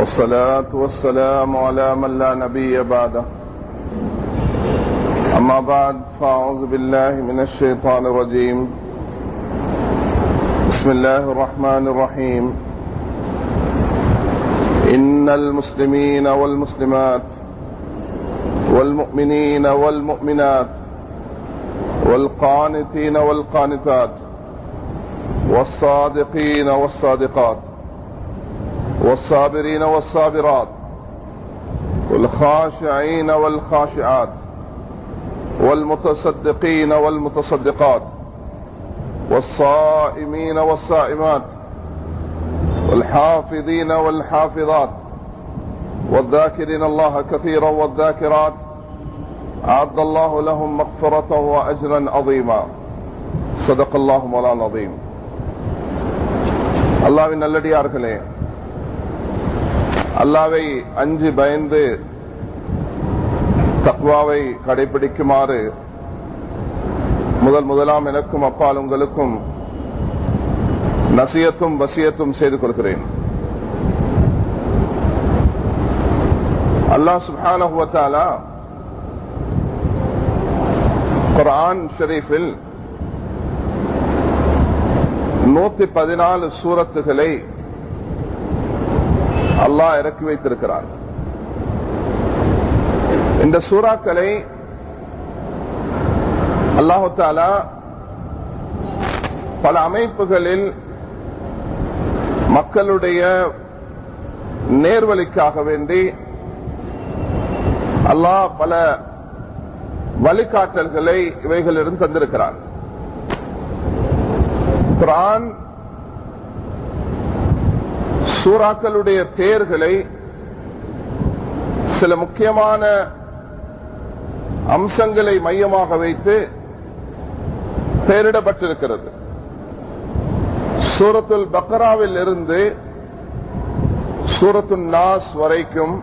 والصلاة والسلام على من لا نبي بعده. أما بعد فأعوذ بالله من الشيطان الرجيم. بسم الله الرحمن الرحيم. إن المسلمين والمسلمات والمؤمنين والمؤمنات والقانتين والقانتات والصادقين والصادقات والصابرين والصابرات والخاشعين والخاشعات والمتصدقين والمتصدقات والصائمين والصائمات والحافظين والحافظات والذاكرين الله كثيرا والذاكرات أعد الله لهم مغفرة وأجرا عظيما صدق الله مولانا العظيم அல்லாவின் நல்லடியார்களே அல்லாவை அஞ்சு பயந்து தக்வாவை கடைபிடிக்குமாறு முதல் முதலாம் எனக்கும் அப்பால் உங்களுக்கும் நசியத்தும் வசியத்தும் செய்து கொள்கிறேன். அல்லாஹ் சுபானா குரான் ஷெரீஃபில் நூத்தி பதினாலு சூரத்துகளை அல்லாஹ் இறக்கி வைத்திருக்கிறார். இந்த சூறாக்களை அல்லாஹாலா பல அமைப்புகளில் மக்களுடைய நேர்வழிக்காக வேண்டி அல்லாஹ் பல வழிகாட்டல்களை இவைகளிடம் தந்திருக்கிறார் குரான் சூறாக்களுடைய பெயர்களை சில முக்கியமான அம்சங்களை மையமாக வைத்து பெயரிடப்பட்டிருக்கிறது. சூரத்துல் பக்ராவில் இருந்து சூரத்துல் நாஸ் வரைக்கும்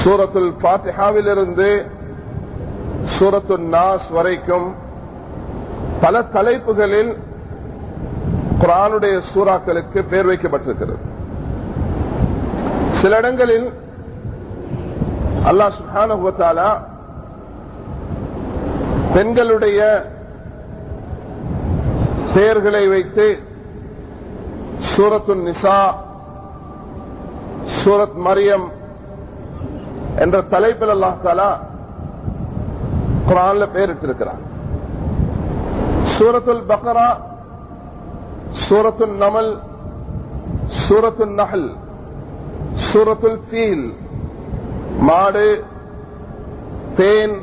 சூரத்துல் பாத்திஹாவில் இருந்து சூரத்துல் நாஸ் வரைக்கும் பல தலைப்புகளில் குரானுடைய சூறாக்களுக்கு பெயர் வைக்கப்பட்டிருக்கிறது. சில இடங்களில் அல்லாஹ் சுஹானா பெண்களுடைய பெயர்களை வைத்து சூரத்து நிசா சூரத் மரியம் என்ற தலைப்பில் அல்லாஹ் தாலா குரான்ல பெயரிட்டிருக்கிறார் சூரத்துல் பக்ரா சூரத்துல் நமல் சூரத்துல் நகல் சூரத்துல் ஃபீல் மாடு தேன்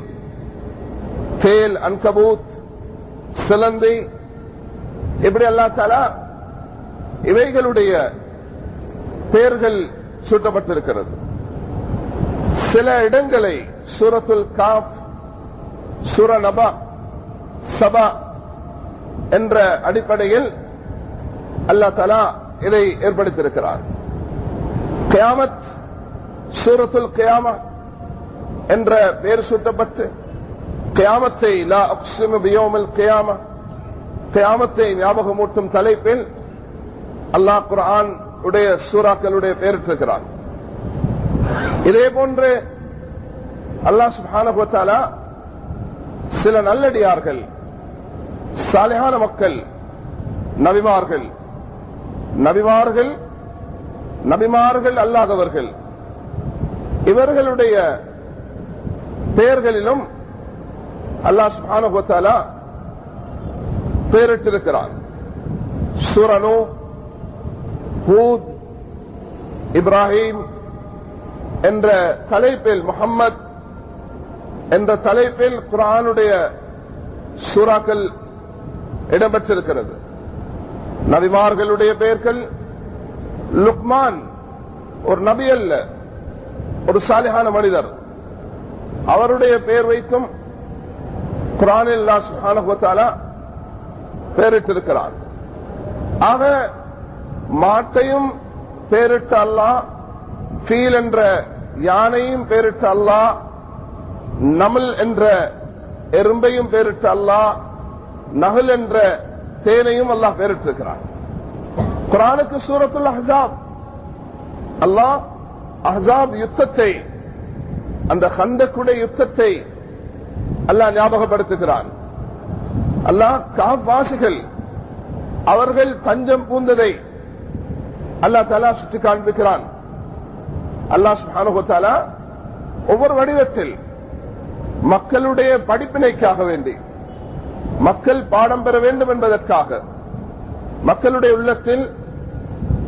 தேல் அன்கபூத் சிலந்தி இப்படி அல்லா தாலா இவைகளுடைய பெயர்கள் சூட்டப்பட்டிருக்கிறது. சில இடங்களை சூரத்துல் காப் சூர நபா சபா என்ற அடிப்படையில் அல்லா தலா இதை ஏற்படுத்தியிருக்கிறார். கியாமத் சூரத்துல் கியாமா என்ற பெயர் சூட்டப்பட்டு கியாமத்தை லா அக்ஸிமு பியோமல் கியாமா கியாமத்தை ஞாபகமூட்டும் தலைப்பில் அல்லாஹ் குரான் உடைய சூறாக்களுடைய பெயரிட்டிருக்கிறார். இதே போன்று அல்லாஹ் சுபானபுத்தாலா சில நல்லடியார்கள் சாலையான மக்கள் நபிமார்கள் நபிமார்கள் நபிமார்கள் அல்லாதவர்கள். இவர்களுடைய பெயர்களிலும் அல்லாஹ் சுபானுகத்தாலா பெயரிட்டிருக்கிறார். சுரனு ஹூத் இப்ராஹிம் என்ற தலைப்பில் முகம்மது என்ற தலைப்பில் குரானுடைய சூறாக்கள் இடம்பெற்றிருக்கிறது. நபிமார்களுடைய பெயர்கள் லுக்மான் ஒரு நபி அல்ல ஒரு சாலிகான மனிதர். அவருடைய பெயர் வைத்தும் குரானில் பெயரிட்டிருக்கிறார். ஆக மாட்டையும் பெயரிட்ட அல்லா ஃபீல் என்ற யானையும் பெயரிட்ட அல்லா நமல் என்ற எறும்பையும் பெயரிட்ட அல்லா நகல் என்ற தேனையும் அல்லாஹ் பெயரிட்டிருக்கிறான் குரானுக்கு சூரத்துல் அஹாப் அல்லாஹ் அஹாப் யுத்தத்தை அந்த கந்தக்குடைய யுத்தத்தை அல்லாஹ் ஞாபகப்படுத்துகிறான். அல்லாஹ் காவாசிகள் அவர்கள் தஞ்சம் பூந்ததை அல்லா தலா சுட்டி காண்பிக்கிறான். அல்லாஹ் சுபானுகத்தாலா ஒவ்வொரு வடிவத்தில் மக்களுடைய படிப்பினைக்காக வேண்டி மக்கள் பாடம் பெற வேண்டும் என்பதற்காக. மக்களுடைய உள்ளத்தில்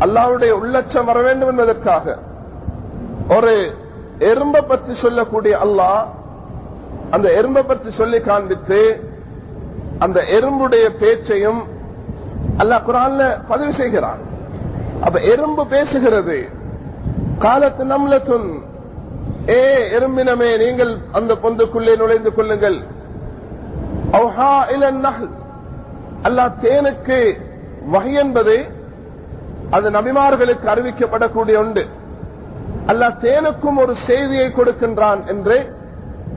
அல்லாவுடைய உள்ளச்சம் வர வேண்டும் என்பதற்காக. ஒரு எறும்ப பற்றி சொல்லக்கூடிய அல்லாஹ் அந்த எறும்ப பற்றி சொல்லி காண்பித்து அந்த எறும்புடைய பேச்சையும் அல்லாஹ் குரான்ல பதிவு செய்கிறான். அப்ப எறும்பு பேசுகிறது. காலத்து நம்லத்துன் ஏ எறும்பினமே நீங்கள் அந்த பொந்துக்குள்ளே நுழைந்து கொள்ளுங்கள். தேனுக்கு வகை என்பது அது நபிமார்களுக்கு அறிவிக்கப்படக்கூடிய உண்டு அல்லாஹ் தேனுக்கும் ஒரு செய்தியை கொடுக்கின்றான் என்று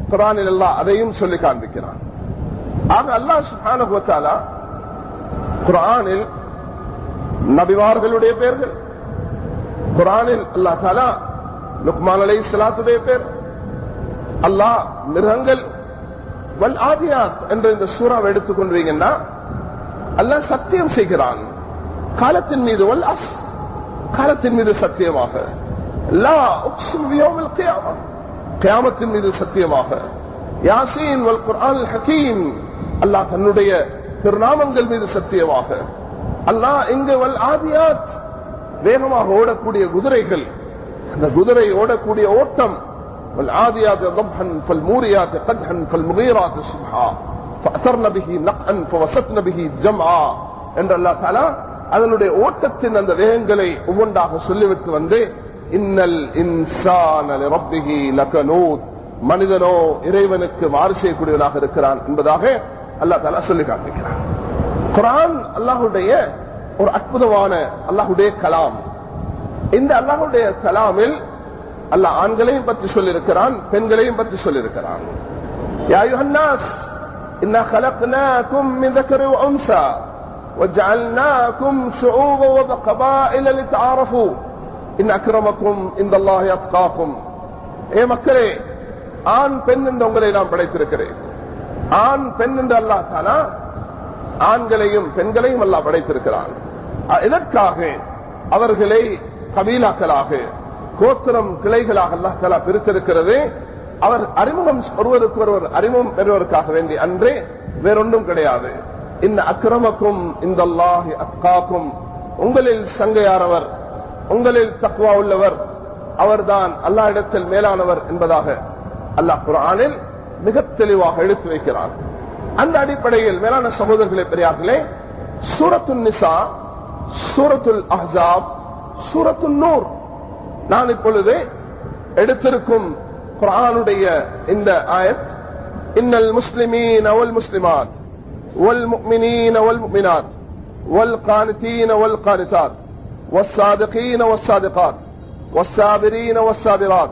குரானில் அல்லா அதையும் சொல்லி காண்பிக்கிறான். ஆக அல்லாஹ் சுஹானுவத்தாலா குரானில் நபிமார்களுடைய பெயர்கள் குரானில் அல்லா தாலா லுக்மான் அலை சலாத்துடைய பேர் அல்லாஹ் மிருகங்கள் வல் ஆதியாத் என்ற இந்த சூறாவை எடுத்துக்கொண்டீங்கன்னா அல்ல சத்தியம் செய்கிறான். காலத்தின் மீது வல் அஸ் காலத்தின் மீது சத்தியமாக. கியாமத்தின் மீது சத்தியமாக. யாசீன் வல் குர்ஆன் ஹக்கீம். அல்லாஹ் தன்னுடைய திருநாமங்கள் மீது சத்தியமாக. அல்லாஹ் இங்கு வல் ஆதியாத். வேகமாக ஓடக்கூடிய குதிரைகள். அந்த குதிரை ஓடக்கூடிய ஓட்டம் والعاديات ضبحا فالموريات قدحا فالمغيرات صبحا فأثرن به نقعا فوسطن به جمعا என்ற அல்லா தாலா அதனுடைய ஓட்டத்தின் அந்த வேகங்களை ஒவ்வொன்றாக சொல்லிவிட்டு வந்து இன்னல் இன்சான ரப்பிகி லகனூத் மனிதனோ இறைவனுக்கு மாறு செய்யக்கூடியவனாக இருக்கிறான் என்பதாக அல்லா தாலா சொல்லி காண்பிக்கிறான் குரான் அல்லாஹுடைய ஒரு அற்புதமான அல்லாஹுடைய கலாம் இந்த அல்லாஹுடைய கலாமில் அல்லாஹ் ஆண்களையும் பற்றி சொல்லியிருக்கிறான் பெண்களையும் பற்றி சொல்லியிருக்கிறான் يا أيها الناس إنا خلقناكم من ذكر وأنثى وجعلناكم شعوبا وقبائل لتعارفوا إن أكرمكم عند الله أتقاكم ஏ மக்களே ஆண் பெண் என்று உங்களை நான் படைத்திருக்கிறேன் ஆண் பெண் என்று அல்லா தானா ஆண்களையும் பெண்களையும் அல்லா படைத்திருக்கிறான் எதற்காக அவர்களை கபீலாக்களாக கோத்திரம் கிளைகளாக அல்லா தலா பிரித்திருக்கிறது. அவர் அறிமுகம் ஒருவருக்கு ஒருவர் அறிமுகம் பெறுவதற்காக வேண்டி அன்றே வேறொன்றும் கிடையாது. இந்த அக்கிரமக்கும் இந்த அல்லாஹி அத்காக்கும். உங்களில் சங்கையானவர் உங்களில் தக்குவா உள்ளவர் அவர்தான் அல்லா இடத்தில் மேலானவர் என்பதாக அல்லாஹ் குரானில் மிக தெளிவாக எடுத்து வைக்கிறார் அந்த அடிப்படையில் மேலான சகோதரர்களே பெரியார்களே சூரத்துல் நிசா சூரத்துல் அஹாப் சூரத்துல் நூர் நான் இப்பொழுது எடுத்திருக்கும் குரானுடைய இந்த ஆயத் இன்னல் முஸ்லிமீன் அவல் முஸ்லிமாத் والمؤمنين والمؤمنات والقانتين والقانتات والصادقين والصادقات والصابرين والصابرات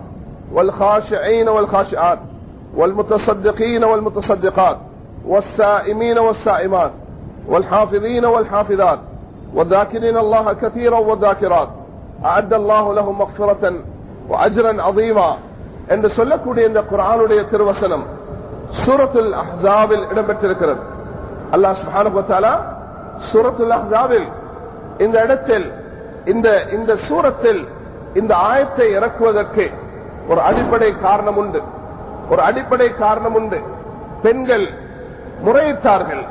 والخاشعين والخاشعات والمتصدقين والمتصدقات والسائمين والسائمات والحافظين والحافظات والذاكرين الله كثيرا والذاكرات அஅத் அல்லாஹு லஹு மக்ஃபிரத்தன் அஜ்ரன் அதீமா என்று சொல்லக்கூடிய இந்த குரானுடைய திருவசனம் சூரத்துல் அஹ்சாவில் இடம்பெற்றிருக்கிறது. அல்லாஹ் சுஹானுபத்தாலா சூரத்துல் அஹ்சாவில் இந்த இடத்தில் இந்த இந்த சூரத்தில் இந்த ஆயத்தை இறக்குவதற்கு ஒரு அடிப்படை காரணம் உண்டு. ஒரு அடிப்படை காரணம் உண்டு. பெண்கள் முறையிட்டார்கள்.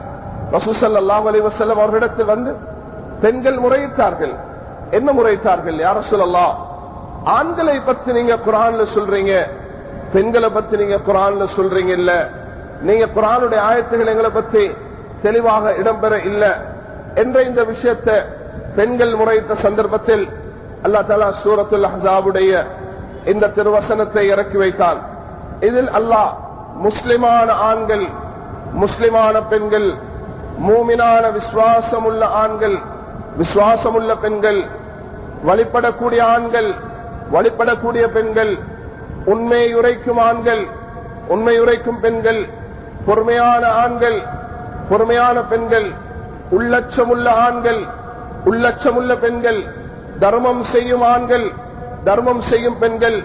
ரசூசல் அல்லாஹ் அலி வசல்லம் அவர்களிடத்தில் வந்து பெண்கள் முறையிட்டார்கள். என்ன முறைத்தார்கள் யார சொல்லலாம் ஆண்களை பத்தி நீங்க குரான்ல சொல்றீங்க. பெண்களை பத்தி நீங்க குரான்ல சொல்றீங்க இல்ல. நீங்க குரானுடைய ஆயத்துகள் எங்களை பத்தி தெளிவாக இடம்பெற இல்ல. என்ற இந்த விஷயத்தை பெண்கள் முறையிட்ட சந்தர்ப்பத்தில் அல்லா தலா சூரத்துல் ஹசாவுடைய இந்த திருவசனத்தை இறக்கி வைத்தான். இதில் அல்லாஹ் முஸ்லிமான ஆண்கள் முஸ்லிமான பெண்கள் மூமினான விசுவாசமுள்ள ஆண்கள் விசுவாசமுள்ள பெண்கள் வழிபடக்கூடிய ஆண்கள் வழிபடக்கூடிய பெண்கள் உண்மையை உரைக்கும் ஆண்கள் உண்மை உரைக்கும் பெண்கள் பொறுமையான ஆண்கள் பொறுமையான பெண்கள் உள்ளச்சமுள்ள ஆண்கள் உள்ளச்சமுள்ள பெண்கள் தர்மம் செய்யும் ஆண்கள் தர்மம் செய்யும் பெண்கள்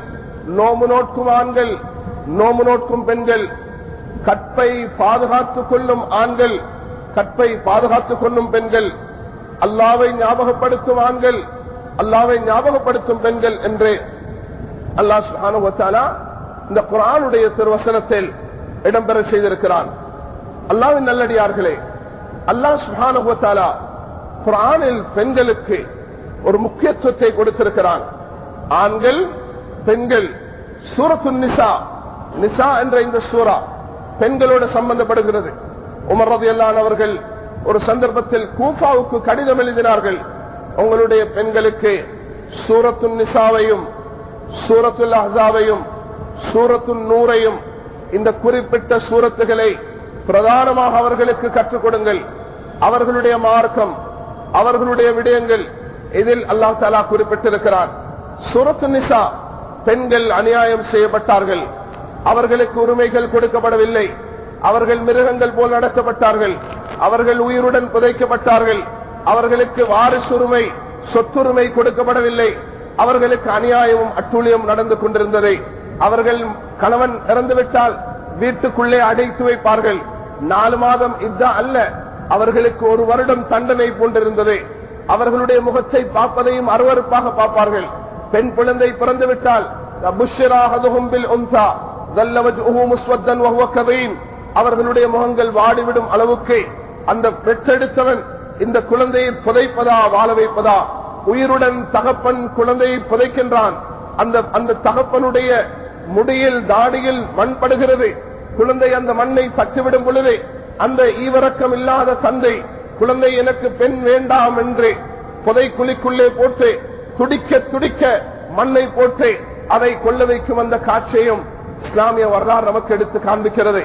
நோம்பு நோட்கும் ஆண்கள் நோம்பு நோட்கும் பெண்கள் கற்பை பாதுகாத்துக் கொள்ளும் ஆண்கள் கற்பை பாதுகாத்துக் கொள்ளும் பெண்கள் அல்லாவை ஞாபகப்படுத்தும் ஆண்கள் அல்லாவை ஞாபகப்படுத்தும் பெண்கள் என்று அல்லாஹ் சுஹானுவத்தாலா இந்த குரானுடைய திருவசனத்தில் இடம்பெற செய்திருக்கிறான். அல்லாவின் நல்லடியார்களே அல்லாஹ் சுஹானுவத்தாலா குரானில் பெண்களுக்கு ஒரு முக்கியத்துவத்தை கொடுத்திருக்கிறான். ஆண்கள் பெண்கள் சூரத்து நிசா நிசா என்ற இந்த சூரா பெண்களோடு சம்பந்தப்படுகிறது. உமர் ரதியல்லான் அவர்கள் ஒரு சந்தர்ப்பத்தில் கூஃபாவுக்கு கடிதம் எழுதினார்கள். உங்களுடைய பெண்களுக்கு சூரத்து நிசாவையும் சூரத்துல் அஹாவையும் சூரத்து நூறையும் இந்த குறிப்பிட்ட சூரத்துகளை பிரதானமாக அவர்களுக்கு கற்றுக் கொடுங்கள். அவர்களுடைய மார்க்கம் அவர்களுடைய விடயங்கள் இதில் அல்லா தாலா குறிப்பிட்டிருக்கிறார் சூரத்து நிசா பெண்கள் அநியாயம் செய்யப்பட்டார்கள். அவர்களுக்கு உரிமைகள் கொடுக்கப்படவில்லை. அவர்கள் மிருகங்கள் போல் நடத்தப்பட்டார்கள் அவர்கள் உயிருடன் புதைக்கப்பட்டார்கள். அவர்களுக்கு வாரிசுரிமை சொத்துரிமை கொடுக்கப்படவில்லை. அவர்களுக்கு அநியாயமும் அட்டூழியம் நடந்து கொண்டிருந்ததை அவர்கள் கணவன் இறந்துவிட்டால் வீட்டுக்குள்ளே அடைத்து வைப்பார்கள். நாலு மாதம் இதா அல்ல. அவர்களுக்கு ஒரு வருடம் தண்டனை போன்றிருந்தது. அவர்களுடைய முகத்தை பார்ப்பதையும் அருவறுப்பாக பார்ப்பார்கள். பெண் குழந்தை பிறந்துவிட்டால் அவர்களுடைய முகங்கள் வாடிவிடும் அளவுக்கு அந்த பெற்றெடுத்தவன் இந்த குழந்தையை புதைப்பதா வாழ வைப்பதா? உயிருடன் தகப்பன் குழந்தையை புதைக்கின்றான். அந்த அந்த தகப்பனுடைய முடியில் தாடியில் மண் படுகிறது குழந்தை அந்த மண்ணை தட்டுவிடும் பொழுது அந்த ஈவரக்கம் இல்லாத தந்தை குழந்தை எனக்கு பெண் வேண்டாம் என்று புதை குழிக்குள்ளே போட்டு துடிக்க துடிக்க மண்ணை போட்டு அதை கொள்ள வைக்கும் அந்த காட்சியையும் இஸ்லாமிய வரலாறு நமக்கு எடுத்து காண்பிக்கிறது.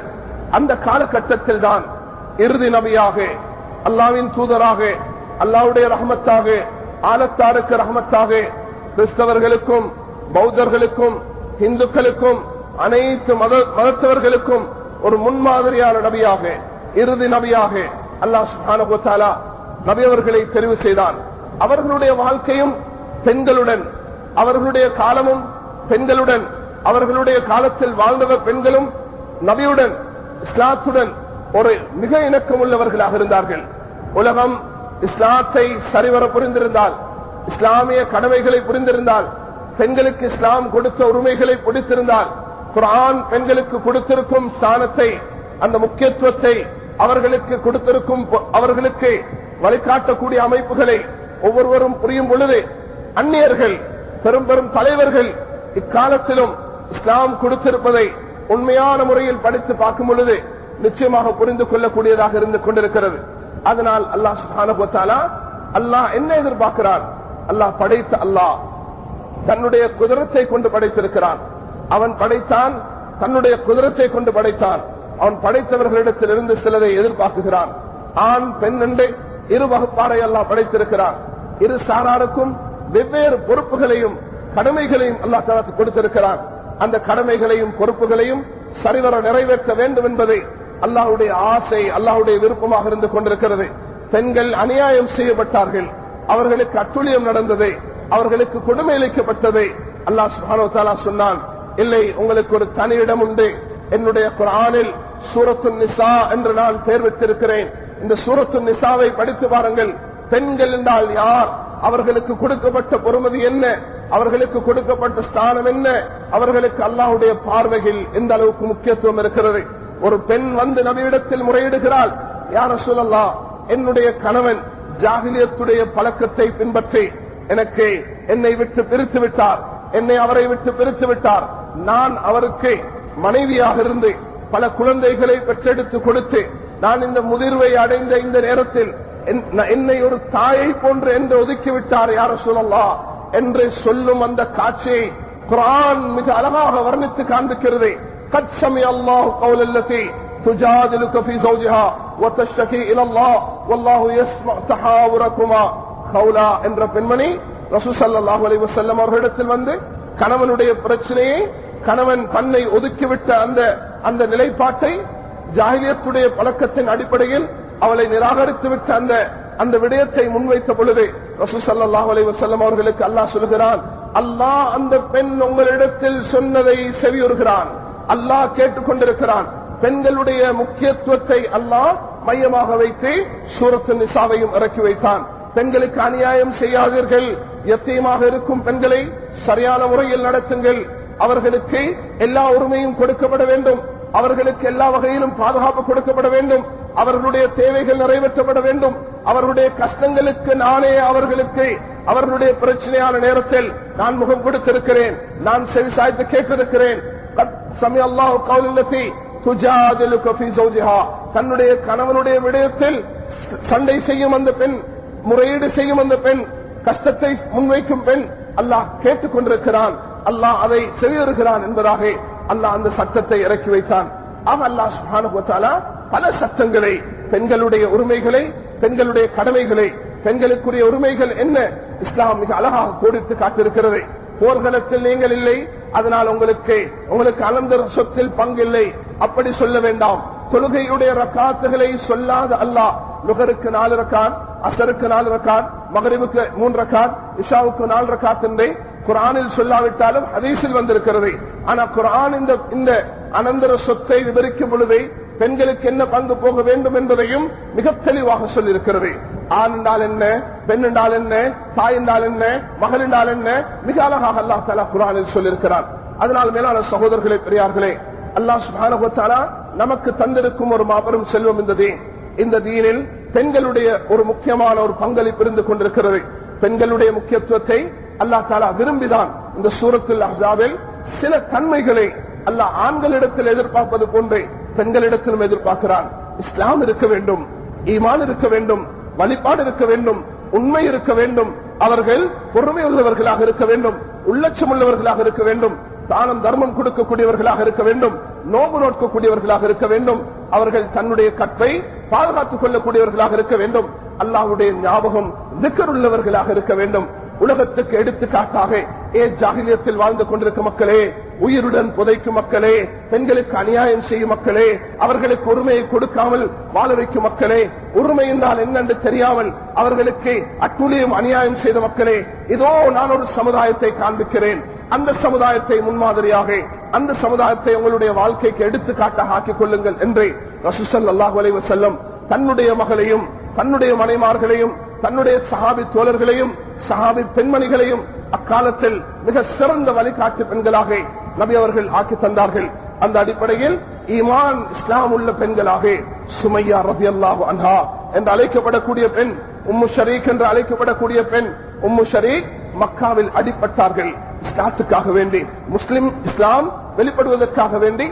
அந்த காலகட்டத்தில் தான் இறுதி நபியாக அல்லாவின் தூதராக அல்லாவுடைய ரஹமத்தாக ஆலத்தாருக்கு ரஹமத்தாக கிறிஸ்தவர்களுக்கும் பௌத்தர்களுக்கும் இந்துக்களுக்கும் அனைத்து மத மதத்தவர்களுக்கும் ஒரு முன்மாதிரியான நபியாக இறுதி நபியாக அல்லாஹ் நபியவர்களை தெரிவு செய்தான். அவர்களுடைய வாழ்க்கையும் பெண்களுடன் அவர்களுடைய காலமும் பெண்களுடன் அவர்களுடைய காலத்தில் வாழ்ந்தவர் பெண்களும் நபியுடன் இஸ்லாத்துடன் ஒரு மிக இணக்கம் உள்ளவர்களாக இருந்தார்கள். உலகம் இஸ்லாத்தை சரிவர புரிந்திருந்தால் இஸ்லாமிய கடமைகளை புரிந்திருந்தால் பெண்களுக்கு இஸ்லாம் கொடுத்த உரிமைகளை பிடித்திருந்தால் குரான் பெண்களுக்கு கொடுத்திருக்கும் ஸ்தானத்தை அந்த முக்கியத்துவத்தை அவர்களுக்கு கொடுத்திருக்கும் அவர்களுக்கு வழிகாட்டக்கூடிய அமைப்புகளை ஒவ்வொருவரும் புரியும் பொழுது அந்நியர்கள் பெரும் பெரும் தலைவர்கள் இக்காலத்திலும் இஸ்லாம் கொடுத்திருப்பதை உண்மையான முறையில் படித்து பார்க்கும் பொழுது நிச்சயமாக புரிந்து கொள்ளக்கூடியதாக இருந்து கொண்டிருக்கிறது. அதனால் அல்லாஹ் சுபானா அல்லாஹ் என்ன எதிர்பார்க்கிறான்? அல்லாஹ் படைத்த அல்லாஹ். தன்னுடைய குதிரத்தை கொண்டு படைத்திருக்கிறான். அவன் படைத்தான் தன்னுடைய குதிரத்தை கொண்டு படைத்தான். அவன் படைத்தவர்களிடத்திலிருந்து சிலரை எதிர்பார்க்குகிறான் ஆண் பெண் என்று இரு வகுப்பாரை அல்லாஹ் படைத்திருக்கிறான். இரு சாராருக்கும் வெவ்வேறு பொறுப்புகளையும் கடமைகளையும் அல்லாஹ் தனக்கு கொடுத்திருக்கிறான். அந்த கடமைகளையும் பொறுப்புகளையும் சரிவர நிறைவேற்ற வேண்டும் என்பதை அல்லாஹுடைய ஆசை அல்லாஹுடைய விருப்பமாக இருந்து கொண்டிருக்கிறது. பெண்கள் அநியாயம் செய்யப்பட்டார்கள். அவர்களுக்கு அட்டுழியம் நடந்தது. அவர்களுக்கு கொடுமை அளிக்கப்பட்டது. அல்லாஹ் சுபானோ தாலா சொன்னான் இல்லை உங்களுக்கு ஒரு தனி இடம் உண்டு. என்னுடைய குரானில் சூரத்து நிசா என்று நான் பேர் வைத்திருக்கிறேன். இந்த சூரத்து நிசாவை படித்து பாருங்கள். பெண்கள் என்றால் யார்? அவர்களுக்கு கொடுக்கப்பட்ட பொறுமதி என்ன? அவர்களுக்கு கொடுக்கப்பட்ட ஸ்தானம் என்ன? அவர்களுக்கு அல்லாஹுடைய பார்வையில் எந்த அளவுக்கு முக்கியத்துவம் இருக்கிறது? ஒரு பெண் வந்து நபியிடத்தில் முறையிடுகிறாள் யார சொல்லலா என்னுடைய கணவன் ஜாகிலியத்துடைய பழக்கத்தை பின்பற்றி எனக்கு என்னை விட்டு பிரித்து விட்டார் என்னை அவரை விட்டு பிரித்து விட்டார். நான் அவருக்கு மனைவியாக இருந்து பல குழந்தைகளை பெற்றெடுத்து கொடுத்து நான் இந்த முதிர்வை அடைந்த இந்த நேரத்தில் என்னை ஒரு தாயை போன்று என்று ஒதுக்கிவிட்டார் யார சொல்லலாம் என்று சொல்லும் அந்த காட்சியை குரான் மிக அழகாக வர்ணித்து காண்பிக்கிறது. கட்சமி அல்லாஹ் கவுலல்லதி تجادلك في زوجها وتشتكي الى الله والله يسمع تحاوركما கவுலா என்ற பெண்மணி ரசூ சல்லாஹூ அலி வசல்லம் அவர்களிடத்தில் வந்து கணவனுடைய பிரச்சனையை கணவன் தன்னை ஒதுக்கிவிட்ட அந்த அந்த நிலைப்பாட்டை ஜாகிலியத்துடைய பழக்கத்தின் அடிப்படையில் அவளை நிராகரித்து விட்ட அந்த அந்த விடயத்தை முன்வைத்த பொழுது ரசூ சல்லாஹூ அலி வசல்லம் அவர்களுக்கு அல்லாஹ் சொல்கிறான் அல்லாஹ் அந்த பெண் உங்களிடத்தில் சொன்னதை செவியுறுகிறான் அல்லாஹ் கேட்டுக்கொண்டிருக்கிறான். பெண்களுடைய முக்கியத்துவத்தை அல்லாஹ் மையமாக வைத்து சூரத்து நிசாவையும் இறக்கி வைத்தான். பெண்களுக்கு அநியாயம் செய்யாதீர்கள். எத்தியமாக இருக்கும் பெண்களை சரியான முறையில் நடத்துங்கள். அவர்களுக்கு எல்லா உரிமையும் கொடுக்கப்பட வேண்டும். அவர்களுக்கு எல்லா வகையிலும் பாதுகாப்பு கொடுக்கப்பட வேண்டும். அவர்களுடைய தேவைகள் நிறைவேற்றப்பட வேண்டும். அவர்களுடைய கஷ்டங்களுக்கு நானே அவர்களுக்கு அவர்களுடைய பிரச்சனையான நேரத்தில் நான் முகம் கொடுத்திருக்கிறேன். நான் செவிசாய்த்து கேட்டிருக்கிறேன். சமய அல்லாஹ் கவுலத்தி தன்னுடைய கணவனுடைய விடயத்தில் சண்டை செய்யும் அந்த பெண் முறையீடு செய்யும் அந்த பெண் கஷ்டத்தை முன்வைக்கும் பெண் அல்லாஹ் கேட்டுக் கொண்டிருக்கிறான் அல்லாஹ் அதை செவியுறுகிறான் என்பதாக அல்லாஹ் அந்த சட்டத்தை இறக்கி வைத்தான். அவன் அல்லாஹ் சுபானுபத்தாலா பல சட்டங்களை பெண்களுடைய உரிமைகளை பெண்களுடைய கடமைகளை பெண்களுக்குரிய உரிமைகள் என்ன? இஸ்லாம் மிக அழகாக கோடித்து காட்டிருக்கிறது போர்களத்தில் நீங்கள் இல்லை அதனால் உங்களுக்கு உங்களுக்கு அனந்தர சொத்தில் பங்கில்லை. அப்படி சொல்ல வேண்டாம். தொழுகையுடைய ரக்காத்துகளை சொல்லாத அல்லாஹ். நுகருக்கு நாலு ரக்கான் அசருக்கு நாலு ரக்கான் மகரிவுக்கு மூன்று ரக்கான் இஷாவுக்கு நாலு ரக்காத் என்றே குரானில் சொல்லாவிட்டாலும் ஹதீஸில் வந்திருக்கிறது. ஆனா குரான் இந்த இந்த அனந்தர சொத்தை விவரிக்கும் பொழுது பெண்களுக்கு என்ன பங்கு போக வேண்டும் என்பதையும் மிக தெளிவாக சொல்லியிருக்கிறது. ஆண் என்றால் என்ன? பெண் என்றால் என்ன? தாய் என்றால் என்ன? மகள் என்றால் என்ன? மிக அழகாக அல்லா தலா குரானில் சொல்லியிருக்கிறார் அதனால் மேலான சகோதரர்களே பெரியார்களே அல்லாஹ் சுபானகுத்தாலா நமக்கு தந்திருக்கும் ஒரு மாபெரும் செல்வம் இந்த தீன். இந்த தீனில் பெண்களுடைய ஒரு முக்கியமான ஒரு பங்களிப்பு இருந்து கொண்டிருக்கிறது. பெண்களுடைய முக்கியத்துவத்தை அல்லா தாலா விரும்பிதான். இந்த சூரத்தில் அஹாவில் சில தன்மைகளை அல்லாஹ் ஆண்களிடத்தில் எதிர்பார்ப்பது போன்றே பெண்களிடத்திலும் எதிர்பார்க்கிறான். இஸ்லாம் இருக்க வேண்டும் ஈமான் இருக்க வேண்டும் வழிபாடு இருக்க வேண்டும் உண்மை இருக்க வேண்டும். அவர்கள் பொறுமை உள்ளவர்களாக இருக்க வேண்டும். உள்ளட்சம் உள்ளவர்களாக இருக்க வேண்டும். தானம் தர்மம் கொடுக்கக்கூடியவர்களாக இருக்க வேண்டும். நோம்பு நோக்கக்கூடியவர்களாக இருக்க வேண்டும். அவர்கள் தன்னுடைய கற்பை பாதுகாத்துக் கொள்ளக்கூடியவர்களாக இருக்க வேண்டும். அல்லாஹுடைய ஞாபகம் உள்ளவர்களாக இருக்க வேண்டும். உலகத்துக்கு எடுத்துக்காட்டாக ஏ ஜாகிரியத்தில் வாழ்ந்து கொண்டிருக்கும் மக்களே உயிருடன் புதைக்கும் மக்களே பெண்களுக்கு அநியாயம் செய்யும் மக்களே அவர்களுக்கு உரிமையை கொடுக்காமல் வாழ வைக்கும் மக்களே உரிமை என்றால் என்னென்று தெரியாமல் அவர்களுக்கு அட்டுழியம் அநியாயம் செய்த மக்களே இதோ நான் ஒரு சமுதாயத்தை காண்பிக்கிறேன். அந்த சமுதாயத்தை முன்மாதிரியாக அந்த சமுதாயத்தை உங்களுடைய வாழ்க்கைக்கு எடுத்துக்காட்டாக ஆக்கிக் கொள்ளுங்கள் என்று ரசூசல் அல்லாஹ் வலைவ செல்லம் தன்னுடைய மகளையும் தன்னுடைய மனைமார்களையும் தன்னுடைய சஹாபி தோழர்களையும் சஹாபி பெண்மணிகளையும் அக்காலத்தில் மிக சிறந்த வழிகாட்டு பெண்களாக நபி அவர்கள் ஆக்கி தந்தார்கள். அந்த அடிப்படையில் ஈமான் இஸ்லாம் உள்ள பெண்களாக சுமையா ரபி அல்லாஹு அன்ஹா என்று அழைக்கப்படக்கூடிய பெண் உம்மு ஷரீக் என்று அழைக்கப்படக்கூடிய பெண் உம்மு ஷரீக் மக்காவில் அடிப்பட்டார்கள் இஸ்லாத்துக்காக வேண்டி முஸ்லிம் இஸ்லாம் வெளிப்படுவதற்காக வேண்டி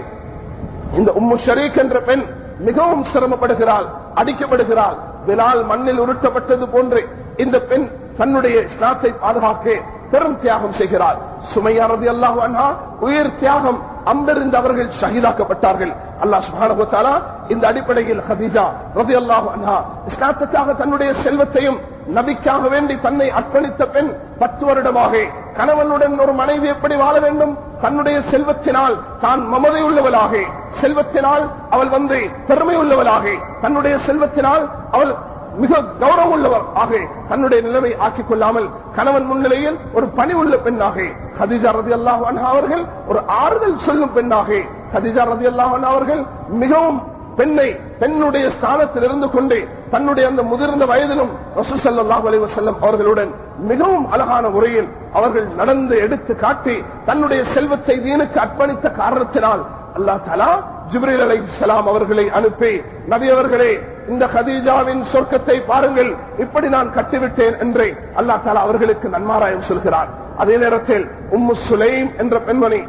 இந்த உம்மு ஷரீக் என்ற பெண் மிகவும் சிரமப்படுகிறாள் அடிக்கப்படுகிறாள். பிலால் மண்ணில் உருட்டப்பட்டது போன்று இந்த பெண் தன்னுடைய இஸ்லாத்தை பாதுகாக்க பெரும் தியாகம் செய்கிறார் சுமையானது அல்லாஹு அண்ணா உயிர் தியாகம் அம்பிருந்து அவர்கள் ஷகிதாக்கப்பட்டார்கள் அல்லாஹ் சுபானகுத்தாலா இந்த அடிப்படையில் ஹதீஜா ரதி அல்லாஹு அண்ணா இஸ்லாத்துக்காக தன்னுடைய செல்வத்தையும் நபிக்காக வேண்டி தன்னை அர்ப்பணித்த பெண் பத்து வருடமாக கணவனுடன் ஒரு மனைவி எப்படி வாழ வேண்டும்? தன்னுடைய செல்வத்தினால் தான் மமதை உள்ளவளாக. செல்வத்தினால் அவள் வந்து பெருமை உள்ளவளாக. தன்னுடைய செல்வத்தினால் அவள் மிக கௌரவம் உள்ளவர் ஆக தன்னுடைய நிலைமை ஆக்கிக் கொள்ளாமல் கணவன் முன்னிலையில் ஒரு பணி உள்ள பெண்ணாக. ஹதிஜா ரதி அல்லாஹ் அவர்கள் ஒரு ஆறுதல் சொல்லும் பெண்ணாக. ஹதிஜா ரதி அல்லாஹ் அவர்கள் மிகவும் பெண்ணை பெண்ணுடைய ஸ்தானத்தில் இருந்து கொண்டு தன்னுடைய அந்த முதிர்ந்த வயதிலும் ரசூசல்லாஹ் அலைவசல்லம் அவர்களுடன் மிகவும் அழகான முறையில் அவர்கள் நடந்து எடுத்து காட்டி தன்னுடைய செல்வத்தை வீணுக்கு அர்ப்பணித்த காரணத்தினால் அல்லா தலா ஜிப்ரீல் அலை இஸ்லாம் அவர்களை அனுப்பி நபி அவர்களே இந்த ஹதீஜாவின் சொர்க்கத்தை பாருங்கள் இப்படி நான் கட்டிவிட்டேன் என்று அல்லா தாலா அவர்களுக்கு நன்மாராயம் சொல்கிறார். அதே நேரத்தில் உம்மு சுலைம் என்ற பெண்மணி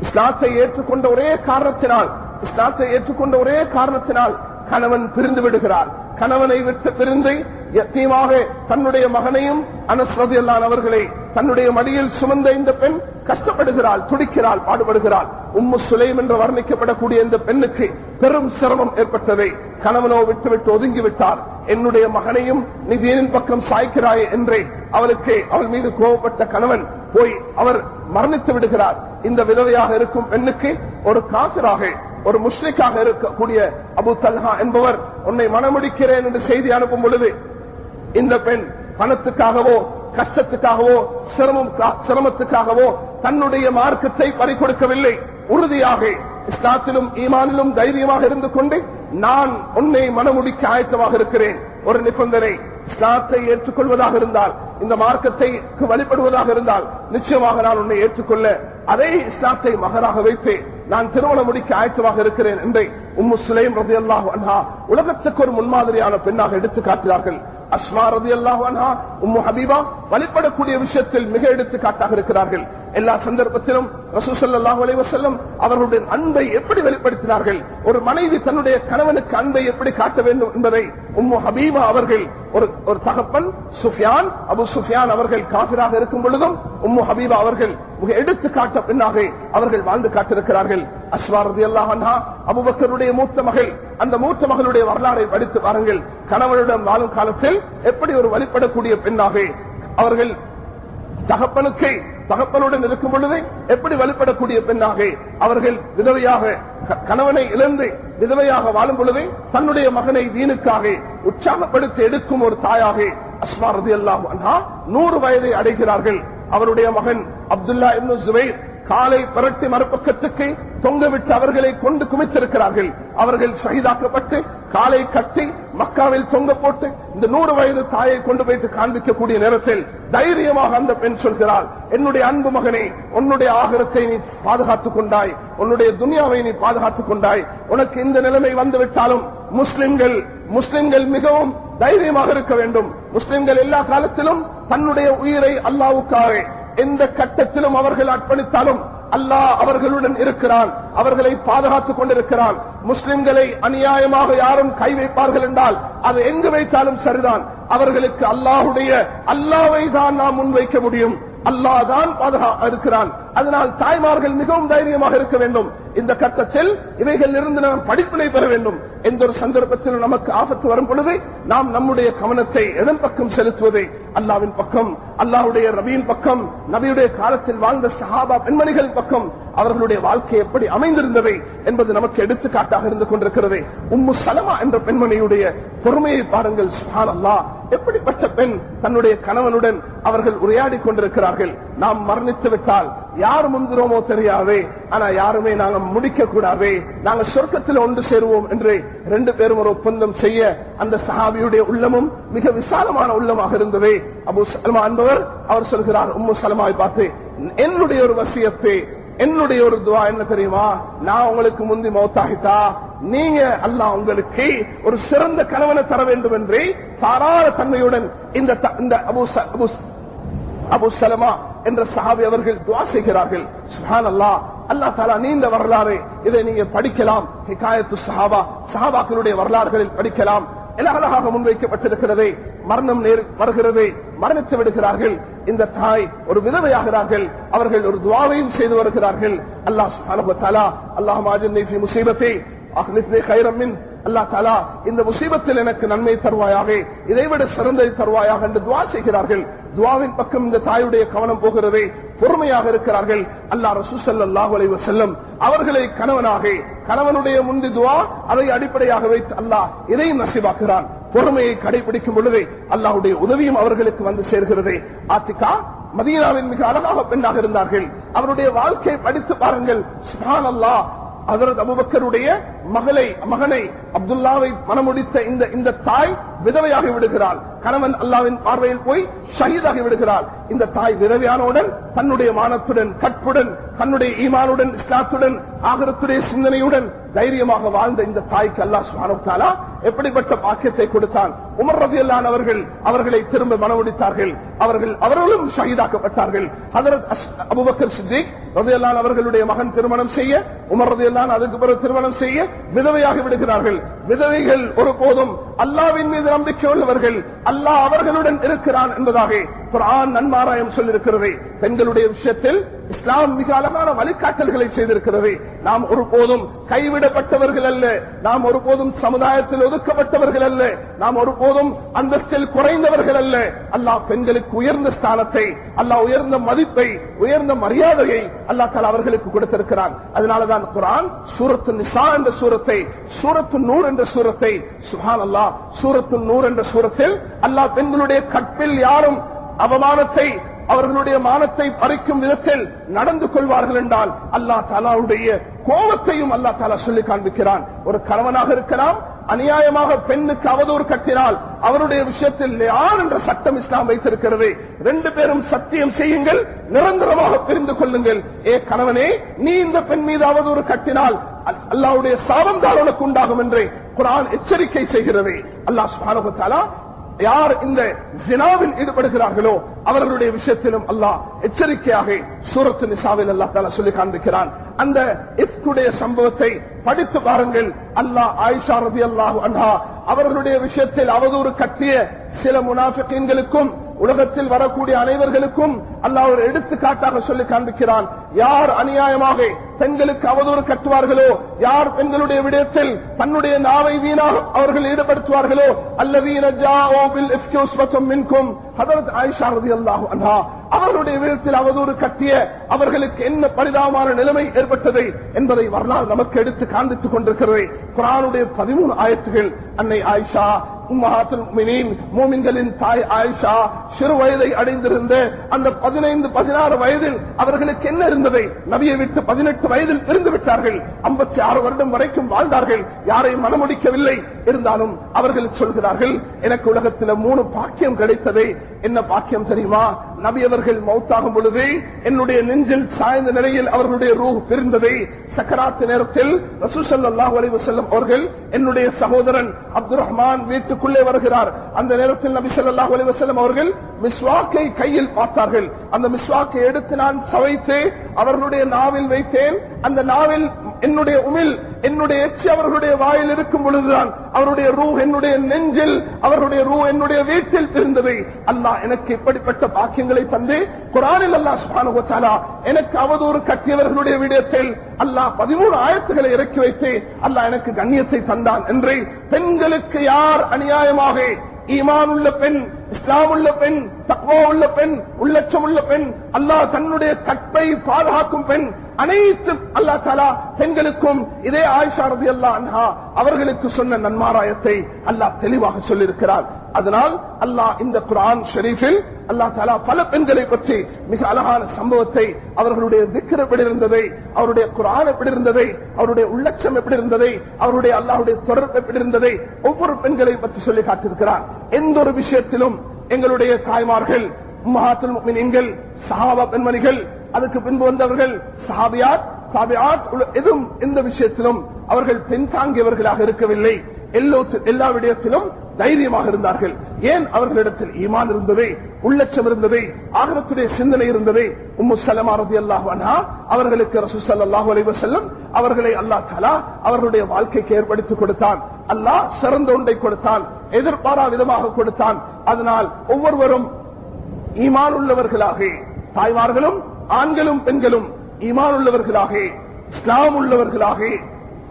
இஸ்லாத்தை ஏற்றுக்கொண்ட ஒரே காரணத்தினால் இஸ்லாத்தை ஏற்றுக்கொண்ட ஒரே காரணத்தினால் கணவன் பிரிந்து விடுகிறார். கணவனை விட்டு பிரிந்து எத்தீமாக தன்னுடைய மகனையும் அனஸ்ரதியல்லான் அவர்களை தன்னுடைய மடியில் சுமந்த இந்த பெண் கஷ்டப்படுகிறாள் துடிக்கிறாள் பாடுபடுகிறாள். உம்மு சுலைம் என்று வர்ணிக்கப்படக்கூடிய இந்த பெண்ணுக்கு பெரும் சிரமம் ஏற்பட்டதை கணவனோ விட்டுவிட்டு ஒதுங்கிவிட்டார். ஒதுங்கி விட்டார் என்னுடைய மகனையும் நீ தீனின் பக்கம் சாய்க்கிறாய் என்றே அவளுக்கு அவள் மீது கோபப்பட்ட கணவன் போய் அவர் மரணித்து விடுகிறார். இந்த விதவையாக இருக்கும் பெண்ணுக்கு ஒரு காசராக ஒரு முஸ்லிக்காக இருக்கக்கூடிய அபு தல்ஹா என்பவர் உன்னை மனமுடிக்கிறேன் என்று செய்தி அனுப்பும் பொழுது இந்த பெண் பணத்துக்காகவோ கஷ்டத்துக்காகவோ சிரமம் சிரமத்துக்காகவோ தன்னுடைய மார்க்கத்தை பறிக்கொடுக்கவில்லை உறுதியாக இஸ்லாத்திலும் ஈமானிலும் தைரியமாக இருந்து கொண்டு நான் உன்னை மனமுடிக்க ஆயத்தமாக இருக்கிறேன். ஒரு நிபந்தனை. இஸ்லாத்தை ஏற்றுக்கொள்வதாக இருந்தால் இந்த மார்க்கத்தை வழிபடுவதாக இருந்தால் நிச்சயமாக நான் உன்னை ஏற்றுக்கொள்ள அதே இஸ்லாத்தை மகராக வைத்து நான் திருமணம் முடிக்க ஆயத்தமாக இருக்கிறேன் என்றை உம்மு சுலைம் ரதி அல்லாஹ் அன்ஹா உலகத்துக்கு ஒரு முன்மாதிரியான பெண்ணாக எடுத்து காட்டுகிறார்கள் அஸ்மா ரதி அல்லாஹ் அன்ஹா உம்மு ஹபீபா வழிபடக்கூடிய விஷயத்தில் மிக எடுத்துக்காட்டாக இருக்கிறார்கள். எல்லா சந்தர்ப்பத்திலும் அவர்களுடைய அன்பை எப்படி வெளிப்படுத்தினார்கள்? ஒரு மனைவி தன்னுடைய கணவனுக்கு அன்பை எப்படி காட்ட வேண்டும் என்பதை உம்மு ஹபீபா அவர்கள் ஒரு ஒரு தகப்பன் சுஃபியான் அபு சுஃபியான் அவர்கள் காபிராக இருக்கும் பொழுதும் உம்மு ஹபீபா அவர்கள் மிக எடுத்து காட்ட பின்னாக அவர்கள் வாழ்ந்து காட்டிருக்கிறார்கள் அஸ்வாரதி அல்லாஹா அபுபக்கருடைய மூத்த மகள் அந்த மூத்த மகளுடைய வரலாறை படித்து பாருங்கள் கணவனிடம் வாழும் காலத்தில் எப்படி ஒரு வழிபடக்கூடிய பெண்ணாக அவர்கள் தகப்பனுக்கு தகப்பனுடன் இருக்கும் பொழுது எப்படி வழிபடக்கூடிய பெண்ணாக? அவர்கள் விதவையாக கணவனை இழந்து விதவையாக வாழும் பொழுது தன்னுடைய மகனை வீணுக்காக உற்சாகப்படுத்தி எடுக்கும் ஒரு தாயாக அஸ்மாரதி அல்லாஹ் நூறு வயதை அடைகிறார்கள். அவருடைய மகன் அப்துல்லா இப்னு ஜுபைர் காலை புரட்டி மறுபக்கத்துக்கு தொங்கவிட்டு அவர்களை கொண்டு குமித்திருக்கிறார்கள். அவர்கள் சகிதாக்கப்பட்டு காலை கட்டி மக்காவில் தொங்க போட்டு இந்த நூறு வயது தாயை கொண்டு போயிட்டு காண்பிக்கக்கூடிய நேரத்தில் தைரியமாக அந்த பெண் சொல்கிறாள் என்னுடைய அன்பு மகனே உன்னுடைய ஆகரத்தை நீ பாதுகாத்துக் கொண்டாய். உன்னுடைய துனியாவை நீ பாதுகாத்துக் கொண்டாய். உனக்கு இந்த நிலைமை வந்துவிட்டாலும் முஸ்லிம்கள் முஸ்லிம்கள் மிகவும் தைரியமாக இருக்க வேண்டும். முஸ்லிம்கள் எல்லா காலத்திலும் தன்னுடைய உயிரை அல்லாவுக்காக எந்த கட்டத்திலும் அவர்கள் அர்ப்பணித்தாலும் அல்லாஹ் அவர்களுடன் இருக்கிறான். அவர்களை பாதுகாத்துக் கொண்டிருக்கிறான். முஸ்லிம்களை அநியாயமாக யாரும் கை வைப்பார்கள் என்றால் அது எங்கு வைத்தாலும் சரிதான். அவர்களுக்கு அல்லாஹுடைய அல்லாவை தான் நாம் முன்வைக்க முடியும். அல்லாஹ் தான் பாதுகா இருக்கிறான். அதனால் தாய்மார்கள் மிகவும் தைரியமாக இருக்க வேண்டும். இந்த கட்டத்தில் இவைகள் இருந்து நாம் படிப்பினை பெற வேண்டும் எந்த ஒரு சந்தர்ப்பத்தில் நமக்கு ஆபத்து வரும் பொழுது நாம் நம்முடைய கவனத்தை எதன் பக்கம் செலுத்துவதை? அல்லாவின் பக்கம் அல்லாவுடைய ரபியின் பக்கம் நபியுடைய காலத்தில் வாழ்ந்த சஹாபா பெண்மணிகள் பக்கம் அவர்களுடைய வாழ்க்கை எப்படி அமைந்திருந்தவை என்பது நமக்கு எடுத்துக்காட்டாக இருந்து கொண்டிருக்கிறது. உம்மு சலமா என்ற பெண்மணியுடைய பொறுமையை பாருங்கள் சுஹான் அல்லா எப்படிப்பட்ட பெண் தன்னுடைய கணவனுடன் அவர்கள் உரையாடி கொண்டிருக்கிறார்கள். நாம் மரணித்து விட்டால் யார் முந்திரோமோ தெரியாது. ஆனா யாருமே நாங்க முடிக்க கூடாது நாங்க சொர்க்கத்தில் ஒன்று சேருவோம் என்று ரெண்டு பேரும் ஒரு ஒப்பந்தம் செய்ய அந்த சஹாபியுடைய உள்ளமும் மிக விசாலமான உள்ளமாக இருந்தது. அபு சலமா என்பவர் அவர் சொல்கிறார் உம்மு சலமாவை பார்த்து என்னுடைய ஒரு வசியத்தை என்னுடைய ஒரு துவா என்ன தெரியுமா? நான் உங்களுக்கு முந்தி மௌத்தாகிட்டா? நீங்க அல்ல உங்களுக்கு ஒரு சிறந்த கணவனை தர வேண்டும் என்று தாராள தன்மையுடன் இந்த அபு அபு சலமா என்ற சஹாபி அவர்கள் துவா செய்கிறார்கள். சுஹான் அல்லா அல்லா தாலா நீண்ட வரலாறு. இதை நீங்க படிக்கலாம். ஹிகாயத்து சஹாபா சஹாபாக்களுடைய வரலாறுகளில் படிக்கலாம். அழகாக முன்வைக்கப்பட்டிருக்கிறது மரணம் வருகிறது. மரணித்து விடுகிறார்கள். இந்த தாய் ஒரு விதவையாகிறார்கள். அவர்கள் ஒரு துவாவையும் செய்து வருகிறார்கள். அல்லாஹ் அல்லாஹ் முசீபத்தை அல்லா தாலா இந்த முசீபத்தில் எனக்கு நன்மை தருவாயாக இதைவிட சிறந்ததை தருவாயாக என்று துவா செய்கிறார்கள். துவாவின் பக்கம் இந்த தாயுடைய கவனம் போகிறது பொறுமையாக இருக்கிறார்கள். அல்லா ரசூசல்லாஹு அலைஹி வஸல்லம் அவர்களை கணவனாக கணவனுடைய முந்தி துவா அதை அடிப்படையாக வைத்து அல்லாஹ் இதையும் நசிவாக்குகிறான் பொறுமையை கடைபிடிக்கும் பொழுது அல்லாஹுடைய உதவியும் அவர்களுக்கு வந்து சேர்கிறது. ஆத்திகா மதீனாவின் மிக அழகாக பெண்ணாக இருந்தார்கள். அவருடைய வாழ்க்கையை படித்து பாருங்கள். சுபான் அதரது அபுபக்கருடைய மகளை மகனை அப்துல்லாவை மனமுடித்த இந்த இந்த தாய் விதவையாகி விடுகிறாள். கணவன் அல்லாவின் பார்வையில் போய் ஷஹீதாகி விடுகிறார் இந்த தாய் விரவியானவுடன் தன்னுடைய மானத்துடன் கற்புடன் தன்னுடைய ஈமானுடன் இஸ்லாத்துடன் ஆகரத்துடைய சிந்தனையுடன் தைரியமாக வாழ்ந்த இந்த தாய்க்கு அல்லா சுபானுத்தாலா எப்படிப்பட்ட பாக்கியத்தை கொடுத்தான். உமர் ரபியல்லான் அவர்கள் அவர்களை திரும்ப மனமுடித்தார்கள். அவர்கள் அவர்களும் ஷஹீதாக்கப்பட்டார்கள். ஹதரத் அபுபக்கர் சித்திக் ரபியல்லான் அவர்களுடைய மகன் திருமணம் செய்ய உமர் ரபியல்லான் அதுக்கு பிறகு திருமணம் செய்ய விதவையாகி விடுகிறார்கள். விதவைகள் ஒருபோதும் அல்லாவின் மீது நம்பிக்கை உள்ளவர்கள் அல்லாஹ் அவர்களுடன் இருக்கிறான் என்பதாக குரான் நன்மாராயம் சொல்லிருக்கிறது பெண்களுடைய விஷயத்தில் இஸ்லாம் மிக அழகான வழிகாட்டல்களை செய்திருக்கிறது. நாம் ஒருபோதும் கைவிடப்பட்டவர்கள் அல்ல. நாம் ஒருபோதும் சமுதாயத்தில் ஒதுக்கப்பட்டவர்கள் அல்ல. நாம் ஒருபோதும் அந்தஸ்தில் குறைந்தவர்கள் அல்ல. அல்லாஹ் பெண்களுக்கு உயர்ந்த ஸ்தானத்தை அல்லாஹ் உயர்ந்த மதிப்பை உயர்ந்த மரியாதையை அல்லாஹ் தால அவர்களுக்கு கொடுத்திருக்கிறான். அதனாலதான் குரான் சூரத்து நிசா என்ற சூரத்தை சூரத்து நூர் என்ற சூரத்தை சுஹான் அல்லாஹ் சூரத்து நூர் என்ற சூரத்தில் அல்லாஹ் பெண்களுடைய கற்பில் யாரும் அவமானத்தை அவர்களுடைய மானத்தை பறிக்கும் விதத்தில் நடந்து கொள்வார்கள் என்றால் அல்லாஹ் தாலாவுடைய கோபத்தையும் அல்லா தாலா சொல்லி காண்பிக்கிறான். ஒரு கணவனாக இருக்கலாம் அநியாயமாக பெண்ணுக்கு அவதூறு கட்டினால் அவருடைய விஷயத்தில் யார் என்ற சட்டம் இஸ்லாம் வைத்திருக்கிறது. ரெண்டு பேரும் சத்தியம் செய்யுங்கள் நிரந்தரமாக பிரிந்து கொள்ளுங்கள். ஏ கணவனே நீ இந்த பெண் மீது அவதூறு கட்டினால் அல்லாவுடைய சாபம் தான் உனக்கு உண்டாகும் என்று குரான் எச்சரிக்கை செய்கிறது. அல்லாஹ் தாலா யார் இந்த ஜினாவில் ஈடுபடுகிறார்களோ அவர்களுடைய விஷயத்திலும் அல்லாஹ் எச்சரிக்கையாக சூரத்து நிசாவில் அல்லா தால சொல்லி காண்பிக்கிறான். அந்த இஃப்குடைய சம்பவத்தை படித்து பாருங்கள். அல்லாஹ் ஆயிஷா ரதி அல்லாஹு அன்ஹா அவர்களுடைய விஷயத்தில் அவதூறு கட்டிய சில முனாஃபிகளுக்கும் உலகத்தில் வரக்கூடிய அனைவர்களுக்கும் அல்லாஹ் ஒரு எடுத்துக்காட்டாக சொல்லி காண்பிக்கிறான். யார் அநியாயமாக பெண்களுக்கு அவதூறு கட்டுவார்களோ யார் பெண்களுடைய விடயத்தில் தன்னுடைய நாவை வீணாக அவர்கள் ஈடுபடுத்துவார்களோ அல்லவீனும் அவர்களுடைய விடத்தில் அவதூறு கட்டிய அவர்களுக்கு என்ன பரிதாபமான நிலைமை ஏற்பட்டது என்பதை வரலாறு நமக்கு எடுத்து காண்பித்துக் கொண்டிருக்கிறது. குரானுடைய பதிமூணு ஆயத்துகள் அன்னை ஆயிஷா மோமின்களின் தாய் ஆயிஷா சிறு வயதை அடைந்திருந்த அந்த பதினைந்து பதினாறு வயதில் அவர்களுக்கு என்ன இருந்ததை நபியை விட்டு பதினெட்டு வயதில் இருந்து விட்டார்கள். ஐம்பத்தி ஆறு வருடம் வரைக்கும் வாழ்ந்தார்கள். யாரையும் மனமுடிக்கவில்லை. இருந்தாலும் அவர்கள் சொல்கிறார்கள் எனக்கு உலகத்தில் மூணு பாக்கியம் கிடைத்தது. என்ன பாக்கியம் தெரியுமா? நபி அவர்கள் மௌத்தாகும் பொழுது என்னுடைய நெஞ்சில் சாய்ந்த நிலையில் அவர்களுடைய ரூ பிரிந்ததை சக்கராத்து நேரத்தில் ரசூசல்லாஹ் அலைவசல்லம் அவர்கள் என்னுடைய சகோதரன் அப்துல் ரஹ்மான் வீட்டுக்குள்ளே வருகிறார். அந்த நேரத்தில் நபி சொல்லாஹ் அலைவசல்லம் அவர்கள் மிஸ்வாக்கை கையில் பார்த்தார்கள். அந்த மிஸ்வாக்கை எடுத்து நான் சவைத்து அவர்களுடைய நாவில் வைத்தேன். அந்த நாவில் என்னுடைய உமிழ் என்னுடைய எச்சி அவர்களுடைய வாயில் இருக்கும் பொழுதுதான் அவருடைய ரூ என்னுடைய நெஞ்சில் அவர்களுடைய ரூ என்னுடைய வீட்டில் இருந்தது. அல்லாஹ் எனக்கு இப்படிப்பட்ட பாக்கியங்களை தந்து குரானில் அல்லா சுபானுகத்தாலா எனக்கு அவதூறு கட்டியவர்களுடைய விடயத்தில் அல்லாஹ் பதிமூணு ஆயத்துகளை இறக்கி வைத்து அல்லாஹ் எனக்கு கண்ணியத்தை தந்தான் என்று பெண்களுக்கு யார் அநியாயமாக ஈமான் உள்ள பெண் இஸ்லாம் உள்ள பெண் தக்வா உள்ள பெண் உள்ளச்சம் உள்ள பெண் அல்லாஹ் தன்னுடைய கற்பை பாதுகாக்கும் பெண் அனைத்து அல்லா தாலா பெண்களுக்கும் இதே ஆயிஷா ரதி அல்லா அன்ஹா அவர்களுக்கு சொன்ன நன்மாராயத்தை அல்லாஹ் தெளிவாக சொல்லியிருக்கிறார். அதனால் அல்லாஹ் இந்த குரான் ஷெரீஃபில் அல்லா தாலா பல பெண்களை பற்றி மிக அழகான சம்பவத்தை அவர்களுடைய திக்கர் எப்படி இருந்ததை அவருடைய குரான் எப்படி இருந்ததை அவருடைய உள்ளட்சம் எப்படி இருந்ததை அவருடைய அல்லாஹுடைய தொடர்பு எப்படி இருந்ததை ஒவ்வொரு பெண்களை பற்றி சொல்லி காட்டியிருக்கிறார். எந்த ஒரு விஷயத்திலும் எங்களுடைய தாய்மார்கள் மகாத்துல் சஹாபா பெண்மணிகள் அதுக்கு பின்பு வந்தவர்கள் சஹாபியாத் சாபியாத் எதுவும் எந்த விஷயத்திலும் அவர்கள் பின்தாங்கியவர்களாக இருக்கவில்லை. எல்லா விடயத்திலும் தைரியமாக இருந்தார்கள். ஏன் அவர்களிடத்தில் ஈமான் இருந்தது உள்ளச்சம் இருந்தது ஆகரத்துடைய சிந்தனை இருந்தது? உம்மு சலமா ரதி அல்லாஹ் அவர்களுக்கு ரசூ சல்லாஹூ அலைவ செல்லம் அவர்களை அல்லா தலா அவர்களுடைய வாழ்க்கைக்கு ஏற்படுத்தி கொடுத்தான். அல்லாஹ் சிறந்த ஒன்றை கொடுத்தான் எதிர்பாரா விதமாக கொடுத்தான். அதனால் ஒவ்வொருவரும் ஈமான் உள்ளவர்களாக தாய்மார்களும் ஆண்களும் பெண்களும் ஈமான் உள்ளவர்களாக இஸ்லாம் உள்ளவர்களாக